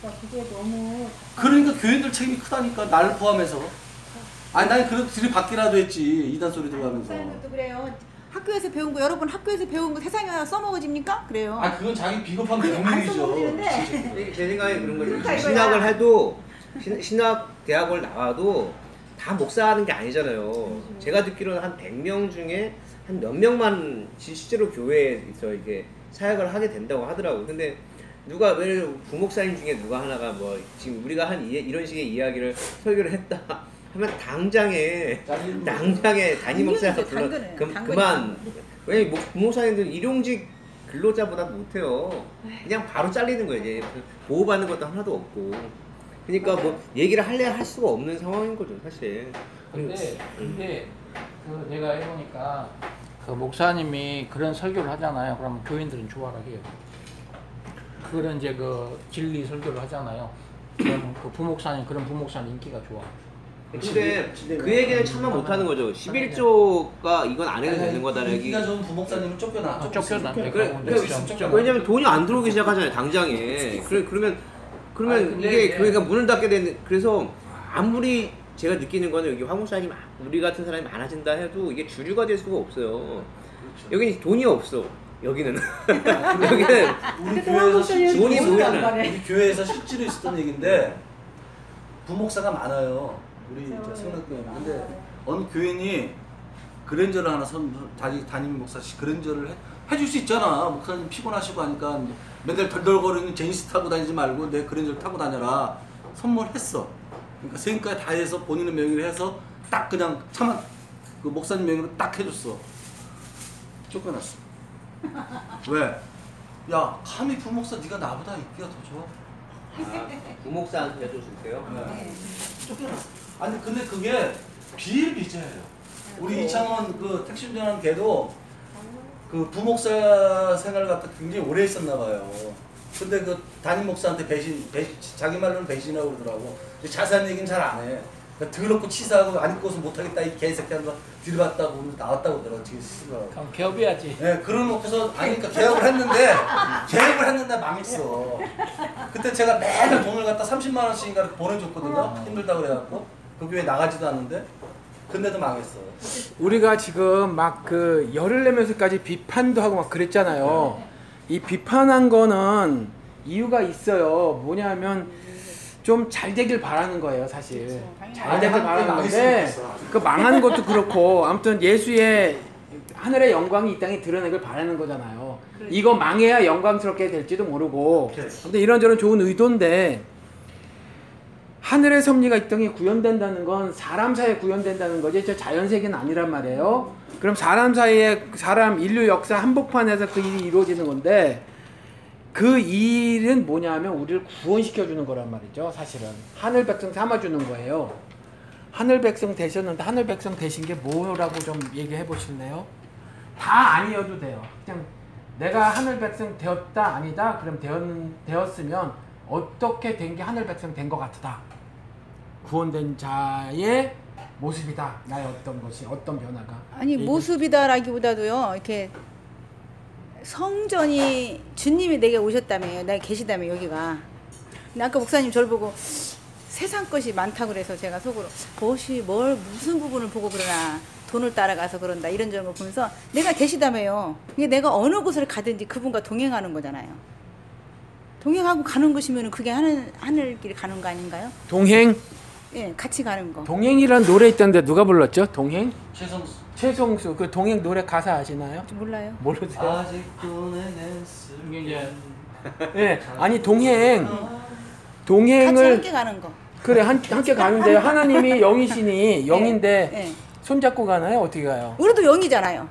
그러니까 그게 너무 그러니까 교인들 책임이 크다니까 나를 포함해서. 아니 난 그래도 들이받기라도 했지 이단 소리 들어가면서. 목사님들도 그래요. 학교에서 배운 거 여러분 학교에서 배운 거 세상에 와서 써먹어집니까? 그래요. 아 그건 자기 비겁한 그게 안 명령이죠. 써먹어지는데 이게 제 생각에 그런 거죠. 그러니까 신학을 이거야. 해도 신, 신학 대학을 나와도 다 목사하는 게 아니잖아요. 제가 듣기로는 한 100명 중에 한 몇 명만 시- 실제로 교회에서 이게 사역을 하게 된다고 하더라고요. 근데 누가 왜 부목사님 중에 누가 하나가 뭐 지금 우리가 한 이, 이런 식의 이야기를 설교를 했다 하면 당장에 당장에 담임 목사가 불러. 그, 당근이 그만 왜냐면 뭐 부목사님들 일용직 근로자보다 못해요. 그냥 바로 잘리는 거예요. 이제 보호받는 것도 하나도 없고. 그러니까 뭐 얘기를 할래 할 수가 없는 상황인 거죠, 사실. 근데 근데 그 내가 해보니까 그 목사님이 그런 설교를 하잖아요. 그러면 교인들은 좋아라 해요. 그런 이제 그 진리 설교를 하잖아요. 그러면 그 부목사님 그런 부목사님 인기가 좋아. 근데 그 얘기는 참만 못하는 거죠. 11조가 이건 안 해도 되는 거다. 여기. 인기가 좋은 부목사님은 쫓겨나. 아, 쫓겨나. 그래, 그래, 그래, 쫓겨나. 왜냐면 돈이 안 들어오기 시작하잖아요, 당장에. 그래, 그러면 그러면 아니, 근데 이게 교회가 문을 닫게 되는 그래서 아무리 제가 느끼는 거는 여기 막 우리 같은 사람이 많아진다 해도 이게 주류가 될 수가 없어요. 여기는 돈이 없어. 여기는 여기는 우리 교회에서 실제로 돈이 모이잖아요. 가네. 우리 교회에서 실제로 있었던 얘기인데 부목사가 많아요. 우리 이제 성락교회. 근데 어느 교인이 그랜저를 하나 선 자기 담임 목사 씨 그랜저를 해, 해줄 수 있잖아. 목사님 피곤하시고 하니까 맨날 덜덜거리는 제니스 타고 다니지 말고 내 그랜저를 타고 다녀라. 선물했어. 그러니까 세금까지 다 해서 본인의 명의로 해서 딱 그냥 차만 그 목사님 명의로 딱 해줬어. 쫓겨났어. 왜? 야 감히 부목사 네가 나보다 인기가 더 좋아. 아, 부목사한테 해줬을게요. 네. 쫓겨났어. 아니 근데 그게 비일비재예요. 우리 이창원 그 택시 운전하는 걔도 그 부목사 생활 갖다 굉장히 오래 했었나 봐요. 근데 그 담임 목사한테 배신, 배신 자기 말로는 배신이라고 그러더라고. 자세한 얘기는 잘 안 해. 그러니까 더럽고 치사하고 안 입고서 못하겠다 이 개새끼 하면서 들어갔다고 오늘 나왔다고 그러더라고 지금 스스로. 그럼 개업해야지. 예, 그러놓고서 아니 그러니까 계약을 했는데 계약을 했는데 망했어. 그때 제가 매달 돈을 갖다 30만 원씩인가 이렇게 보내줬거든요. 힘들다 그래갖고 그 교회 나가지도 않는데 근데도 망했어. 우리가 지금 막 그 열을 내면서까지 비판도 하고 막 그랬잖아요. 이 비판한 거는 이유가 있어요. 뭐냐면 좀 잘 되길 바라는 거예요, 사실. 잘 되길 바라는 건데. 그 망하는 것도 그렇고 아무튼 예수의 하늘의 영광이 이 땅에 드러나길 바라는 거잖아요. 이거 망해야 영광스럽게 될지도 모르고. 근데 이런저런 좋은 의도인데 하늘의 섭리가 이 땅에 구현된다는 건 사람 사이에 구현된다는 거지 저 자연 세계는 아니란 말이에요. 그럼 사람 사이에 사람 인류 역사 한복판에서 그 일이 이루어지는 건데 그 일은 뭐냐면 우리를 구원시켜 주는 거란 말이죠. 사실은 하늘 백성 삼아 주는 거예요. 하늘 백성 되셨는데 하늘 백성 되신 게 뭐라고 좀 얘기해 보실래요? 다 아니어도 돼요. 그냥 내가 하늘 백성 되었다 아니다 그럼 되었, 되었으면 어떻게 된 게 하늘 백성 된 것 같다. 구원된 자의 모습이다. 나의 어떤 것이 어떤 변화가 아니 모습이다라기보다도요 이렇게 성전이 주님이 내게 오셨다며요 내가 계시다며 여기가 근데 아까 목사님 저를 보고 세상 것이 많다 그래서 제가 속으로 무엇이 뭘 무슨 부분을 보고 그러나 돈을 따라가서 그런다 이런 점을 보면서 내가 계시다며요 이게 내가 어느 곳을 가든지 그분과 동행하는 거잖아요 동행하고 가는 것이면 그게 하늘 하늘길 가는 거 아닌가요? 동행 예 같이 가는 거 동행이란 노래 있던데 누가 불렀죠? 동행? 최성수 최성수 그 동행 노래 가사 아시나요? 몰라요 모르세요? 아직도 내게 이게 이제 예, 아니 동행 같이 동행을 함께 가는 거 그래 한, 함께 가는데 하나님이 영이시니 영인데 예. 손잡고 가나요? 어떻게 가요? 우리도 영이잖아요.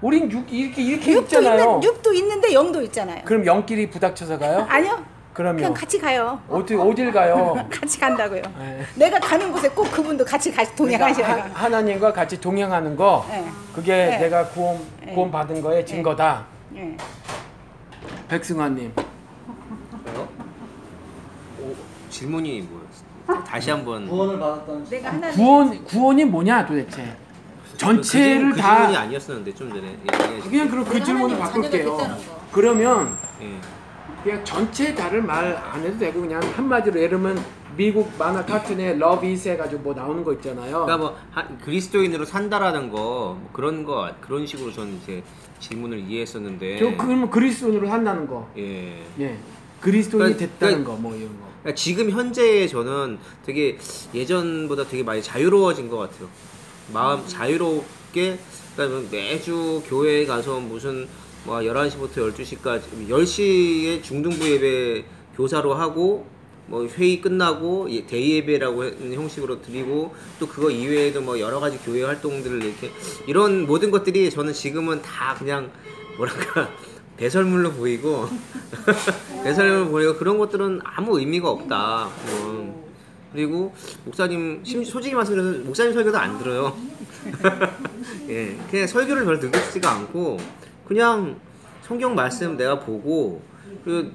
우린 육 이렇게 이렇게 육도 있잖아요. 있는 육도 있는데 영도 있잖아요. 그럼 영끼리 부닥쳐서 가요? 아니요. 그냥 그러면 같이 가요. 어디 어딜 가요? 같이 간다고요. 예. 내가 가는 곳에 꼭 그분도 같이 같이 동행하셔야 그러니까 돼요. 하, 하나님과 같이 동행하는 거 예. 그게 네. 내가 구원 네. 구원 받은 거의 증거다. 예. 백승환님 저요? 오, 질문이 뭐였어요? 다시 한번 구원을 받았다는 내가 하나 구원 구원이 뭐냐 도대체? 전체를 그, 질- 그 다 질문이 아니었었는데 좀 전에 얘기해 주신- 그냥 그럼 그 질문을 하나님 바꿀게요. 자녀가 됐다는 거. 그러면 예. 그냥 전체 다를 말 안 해도 되고 그냥 한마디로 예를 들면 미국 만화 카툰에 Love is 해가지고 뭐 나오는 거 있잖아요. 그러니까 뭐 한- 그리스도인으로 산다라는 거 뭐 그런 거 그런 식으로 저는 이제 질문을 이해했었는데 저 그러면 그리스도인으로 산다는 거. 예. 예. 그리스도인이 그러니까- 됐다는 거뭐 이런 거. 그러니까 지금 현재 저는 되게 예전보다 되게 많이 자유로워진 것 같아요. 마음 자유롭게 그러니까 매주 교회에 가서 무슨 뭐 11시부터 12시까지 10시에 중등부 예배 교사로 하고 뭐 회의 끝나고 예- 대의 예배라고 하는 형식으로 드리고 또 그거 이외에도 뭐 여러 가지 교회 활동들을 이렇게 이런 모든 것들이 저는 지금은 다 그냥 뭐랄까 배설물로 보이고 배설물로 보이고 그런 것들은 아무 의미가 없다. 뭐. 그리고 목사님 심 솔직히 말씀드려서 목사님 설교도 안 들어요. 예, 그냥 설교를 별 듣고 싶지가 않고 그냥 성경 말씀 내가 보고 그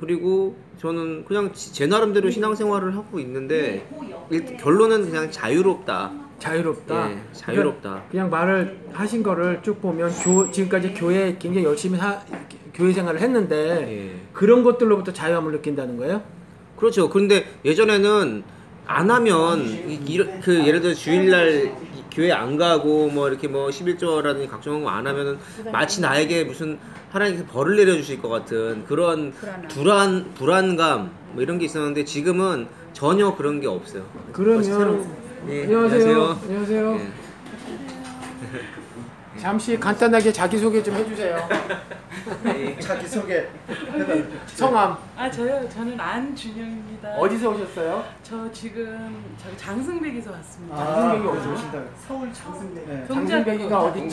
그리고 저는 그냥 지- 제 나름대로 신앙생활을 하고 있는데 일, 결론은 그냥 자유롭다. 자유롭다. 예, 자유롭다. 그냥, 그냥 말을 하신 거를 쭉 보면 교, 지금까지 교회 굉장히 열심히 하, 교회 생활을 했는데 예. 그런 것들로부터 자유함을 느낀다는 거예요? 그렇죠. 그런데 예전에는 안 하면 이, 이런- 그 예를 들어 주일날 이- 교회 안 가고 뭐 이렇게 뭐 11조라든지 각종 거안 하면은 마치 나에게 무슨 하나님께서 벌을 내려주실 것 같은 그런. 불안 불안감 뭐 이런 게 있었는데 지금은 전혀 그런 게 없어요. 그러면 예, 안녕하세요. 안녕하세요. 예. 잠시 간단하게 자기 소개 좀 해주세요. 자기 소개. 성함 아 저요 저는 안준영입니다. 어디서 오셨어요? 저 지금 저기 장승백에서 왔습니다. 장승백이 어디서 오신다? 서울 장승대. 네. 장승백이가 어디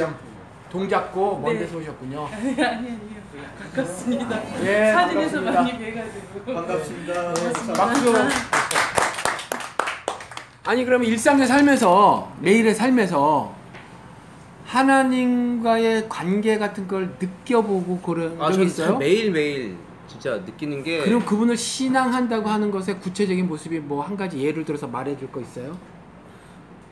동작고 먼 네. 데서 오셨군요. 아니 아니 아니요 반갑습니다. 예, 사진에서 반갑습니다. 많이 뵈가지고 반갑습니다. 박수. 아니 그러면 일상의 삶에서 매일의 삶에서 하나님과의 관계 같은 걸 느껴보고 그런 아, 적 있어요? 매일 매일 진짜 느끼는 게 그리고 그분을 신앙한다고 하는 것의 구체적인 모습이 뭐 한 가지 예를 들어서 말해줄 거 있어요?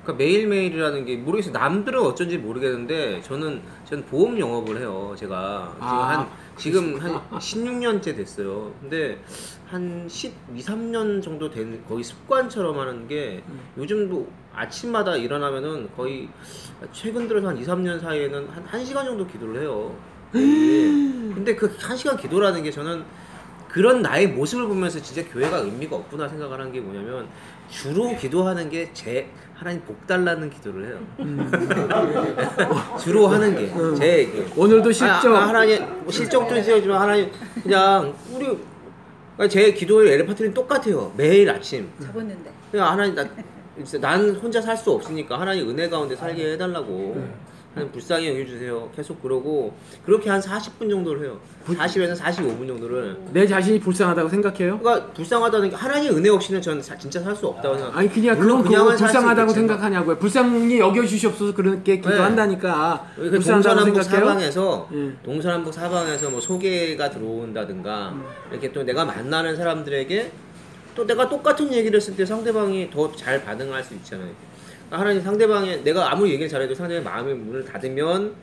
그러니까 매일매일이라는 게 모르겠어요. 남들은 어쩐지 모르겠는데 저는 저는 보험 영업을 해요. 제가 지금 아, 한 지금 한 16년째 됐어요. 근데 한 12, 3년 정도 된 거의 습관처럼 하는 게 음. 요즘도 아침마다 일어나면은 거의 최근 들어서 한 2, 3년 사이에는 한 1시간 정도 기도를 해요. 매일. 근데 그 1시간 기도라는 게 저는 그런 나의 모습을 보면서 진짜 교회가 의미가 없구나 생각을 한 게 뭐냐면 주로 기도하는 게 제 하나님 복 달라는 기도를 해요. 주로 하는 게제 오늘도 실적 아, 하나님 뭐 실적도 있지만 하나님 그냥 우리 그러니까 제 기도의 엘레파트는 똑같아요. 매일 아침 적었는데. 그냥 하나님 나, 난 혼자 살 수 없으니까 하나님 은혜 가운데 살게 해달라고. 하나님 불쌍히 여겨주세요. 계속 그러고 그렇게 한 40분 정도를 해요. 40에서 45분 정도를. 내 자신이 불쌍하다고 생각해요? 그러니까 불쌍하다는 게 하나님 은혜 없이는 저는 사- 진짜 살 수 없다고 생각. 아니 그냥 물론 그건 그냥은 살수 불쌍하다고 있겠지만. 생각하냐고요. 불쌍히 여겨주시옵소서 그렇게 기도한다니까 그 불쌍하다고 동서남북 생각해요? 사방에서 예. 동서남북 사방에서 뭐 소개가 들어온다든가 음. 이렇게 또 내가 만나는 사람들에게 또 내가 똑같은 얘기를 했을 때 상대방이 더 잘 반응할 수 있잖아요. 하나님 상대방의 내가 아무리 얘기를 잘해도 상대방의 마음의 문을 닫으면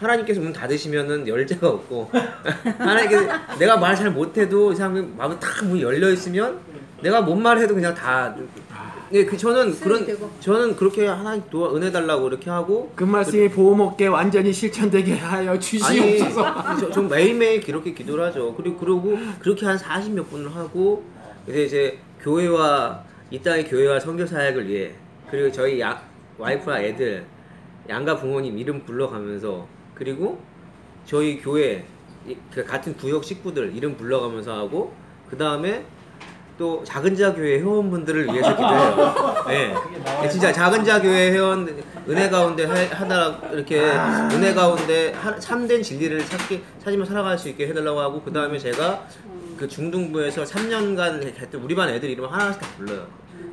하나님께서 문 닫으시면은 열자가 없고 하나님께서 내가 말 잘 못해도 이 사람의 마음이 탁문 열려 있으면 내가 뭔 말해도 그냥 다 예, 그 저는 그런 되고. 저는 그렇게 하나님 도 은혜 달라고 이렇게 하고 그 말씀이 보험 없게 완전히 실천되게 하여 주시옵소서. 저, 저 매일매일 그렇게 기도를 하죠. 그리고 그러고 그렇게 한 40 몇 분을 하고 이제 이제 교회와 이 땅의 교회와 선교 사역을 위해 그리고 저희 야, 와이프와 애들 양가 부모님 이름 불러가면서 그리고 저희 교회 이- 그 같은 구역 식구들 이름 불러가면서 하고 그 다음에 또 작은 자 교회 회원분들을 위해서 기도해요. 네. 네, 진짜 작은 자 교회 회원 은혜 가운데 해- 하다 이렇게 은혜 가운데 하- 참된 진리를 찾기 찾으며 살아갈 수 있게 해달라고 하고 그 다음에 제가 그 중등부에서 3년간 했던 우리 반 애들 이름 하나씩 다 불러요.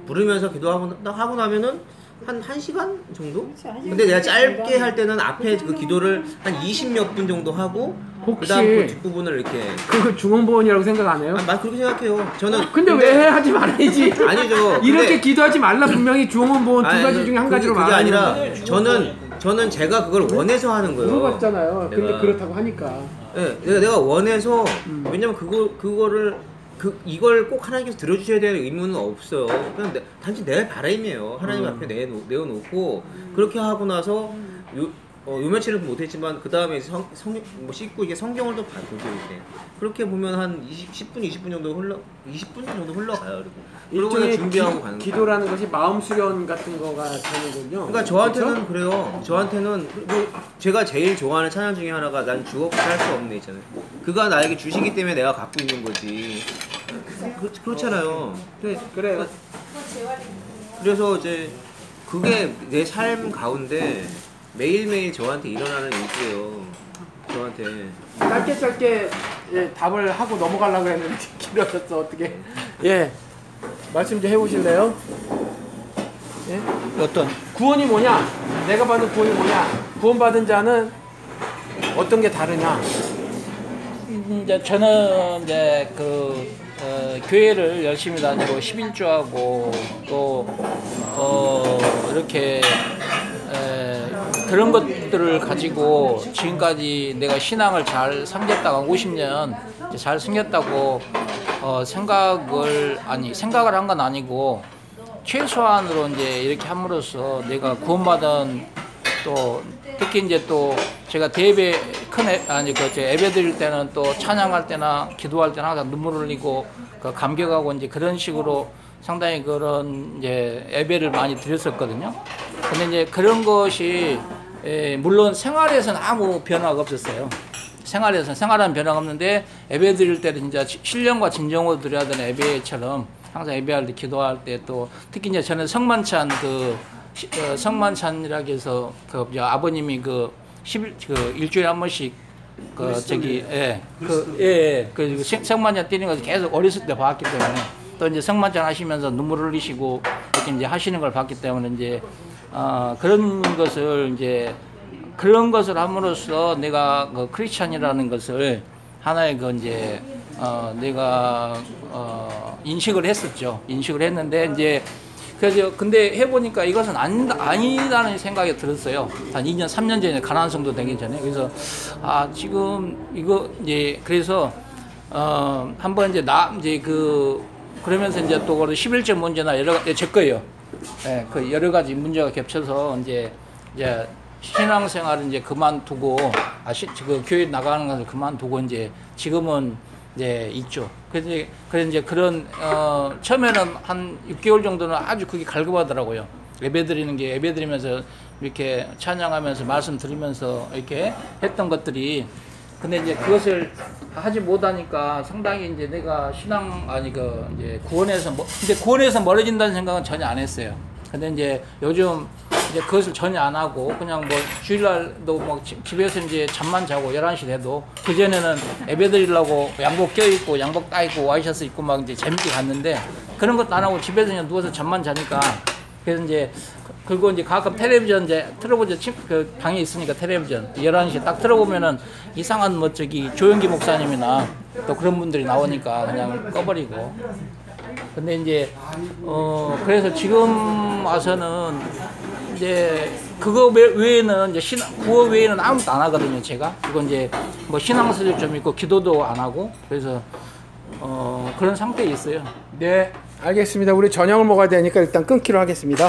부르면서 기도하고 나- 하고 나면은 한 1시간 정도? 근데 내가 짧게 할 때는 앞에 그 기도를 한 20몇 분 정도 하고 혹시- 그다음 그 뒷부분을 이렇게 그거 중원보원이라고 생각 안 해요? 아, 막 그렇게 생각해요. 저는 근데 왜 해? 하지 말아야지. 아니죠. 이렇게 근데- 기도하지 말라 분명히 중원보원 두 아니, 가지 중에 한 그게- 가지로 그게 말하는 아니라 저는 저는 제가 그걸 원해서 하는 거예요. 물어봤잖아요. 근데 내가. 그렇다고 하니까. 예, 내가 내가 원해서 음. 왜냐면 그거 그거를 그 이걸 꼭 하나님께서 들어주셔야 되는 의무는 없어요. 그냥 내, 단지 내 바람이에요. 하나님 음. 앞에 내놓, 내어놓고 그렇게 하고 나서 요, 어, 요 며칠은 못했지만 그 다음에 성, 성, 뭐 씻고 이게 성경을 또 봐보죠 이제 그렇게 보면 한 20, 10분 20분 정도 흘러 20분 정도 흘러가요. 그리고 일종의 준비하고 기, 가는. 기도라는 것이 마음 수련 같은 거가 되는군요. 그러니까 저한테는 그렇죠? 그래요 저한테는 뭐 제가 제일 좋아하는 찬양 중에 하나가 난 주어 살수 없네 있잖아요. 그가 나에게 주시기 때문에 내가 갖고 있는 거지. 그, 그렇잖아요. 근데 그래요. 그래서 이제 그게 내 삶 가운데 매일매일 저한테 일어나는 일이에요. 저한테. 짧게 짧게 예, 답을 하고 넘어가려고 했는데 길어졌어 어떻게? 예, 말씀 좀 해보실래요? 예? 어떤 구원이 뭐냐? 내가 받은 구원이 뭐냐? 구원받은 자는 어떤 게 다르냐? 이제 저는 이제 그 어, 교회를 열심히 다니고 11조하고 또 어, 이렇게 에, 그런 것들을 가지고 지금까지 내가 신앙을 잘 섬겼다가 50년 이제 잘 섬겼다고 어, 생각을 아니 생각을 한 건 아니고 최소한으로 이제 이렇게 함으로써 내가 구원받은 또 특히 이제 또 제가 대예배 큰 애, 아니 그 예배 드릴 때는 또 찬양할 때나 기도할 때나 항상 눈물 흘리고 그 감격하고 이제 그런 식으로 상당히 그런 이제 예배를 많이 드렸었거든요. 근데 이제 그런 것이 에, 물론 생활에서는 아무 변화가 없었어요. 생활에서 생활하는 변화가 없는데 예배 드릴 때는 진짜 시- 신령과 진정으로 드려야 되는 예배처럼 항상 예배할 때 기도할 때 또 특히 이제 저는 성만찬 그 시- 어, 성만찬이라고 해서 그 이제 아버님이 그 10일 그 일주일에 한 번씩 그 저기 예그예그 성만찬 뛰는 것을 계속 어렸을 때 봤기 때문에 또 이제 성만찬 하시면서 눈물을 흘리시고 이렇게 이제 하시는 걸 봤기 때문에 이제 어, 그런 것을 이제 그런 것을 함으로써 내가 그 크리스찬이라는 것을 하나의 그 이제 어 내가 어 인식을 했었죠. 인식을 했는데 이제 그래서 근데 해보니까 이것은 아니다, 아니다는 생각이 들었어요. 한 2년, 3년 전에 가난한 성도 되기 전에. 그래서 아 지금 이거 이제 그래서 어 한번 이제 나 이제 그 그러면서 이제 또 그 11점 문제나 여러 가지 제 거예요. 예, 그 여러 가지 문제가 겹쳐서 이제 이제 신앙생활을 이제 그만두고 아시 그 교회 나가는 것을 그만두고 이제 지금은 이제 있죠. 그래서 이제 그래서 이제 그런 어 처음에는 한 6개월 정도는 아주 그게 갈급하더라고요. 예배 드리는 게 예배 드리면서 이렇게 찬양하면서 말씀 드리면서 이렇게 했던 것들이 근데 이제 그것을 하지 못하니까 상당히 이제 내가 신앙 아니 그 이제 구원에서 뭐 근데 구원에서 멀어진다는 생각은 전혀 안 했어요. 근데 이제 요즘 이제 그것을 전혀 안 하고 그냥 뭐 주일날도 뭐 집- 집에서 이제 잠만 자고 11시 돼도 그전에는 예배 드리려고 양복 껴입고 양복 따입고 와이셔츠 입고 막 이제 재밌게 갔는데 그런 것도 안 하고 집에서 그냥 누워서 잠만 자니까 그래서 이제 그리고 이제 가끔 텔레비전 이제 틀어보죠 침- 그 방에 있으니까 텔레비전 11시에 딱 틀어보면은 이상한 뭐 저기 조영기 목사님이나 또 그런 분들이 나오니까 그냥 꺼버리고 근데 이제 어 그래서 지금 와서는 이제 그거 외- 외에는 이제 신 구호 외에는 아무것도 안 하거든요 제가 그거 이제 뭐 신앙설도 좀 있고 기도도 안 하고 그래서 어 그런 상태에 있어요. 네, 알겠습니다. 우리 저녁을 먹어야 되니까 일단 끊기로 하겠습니다.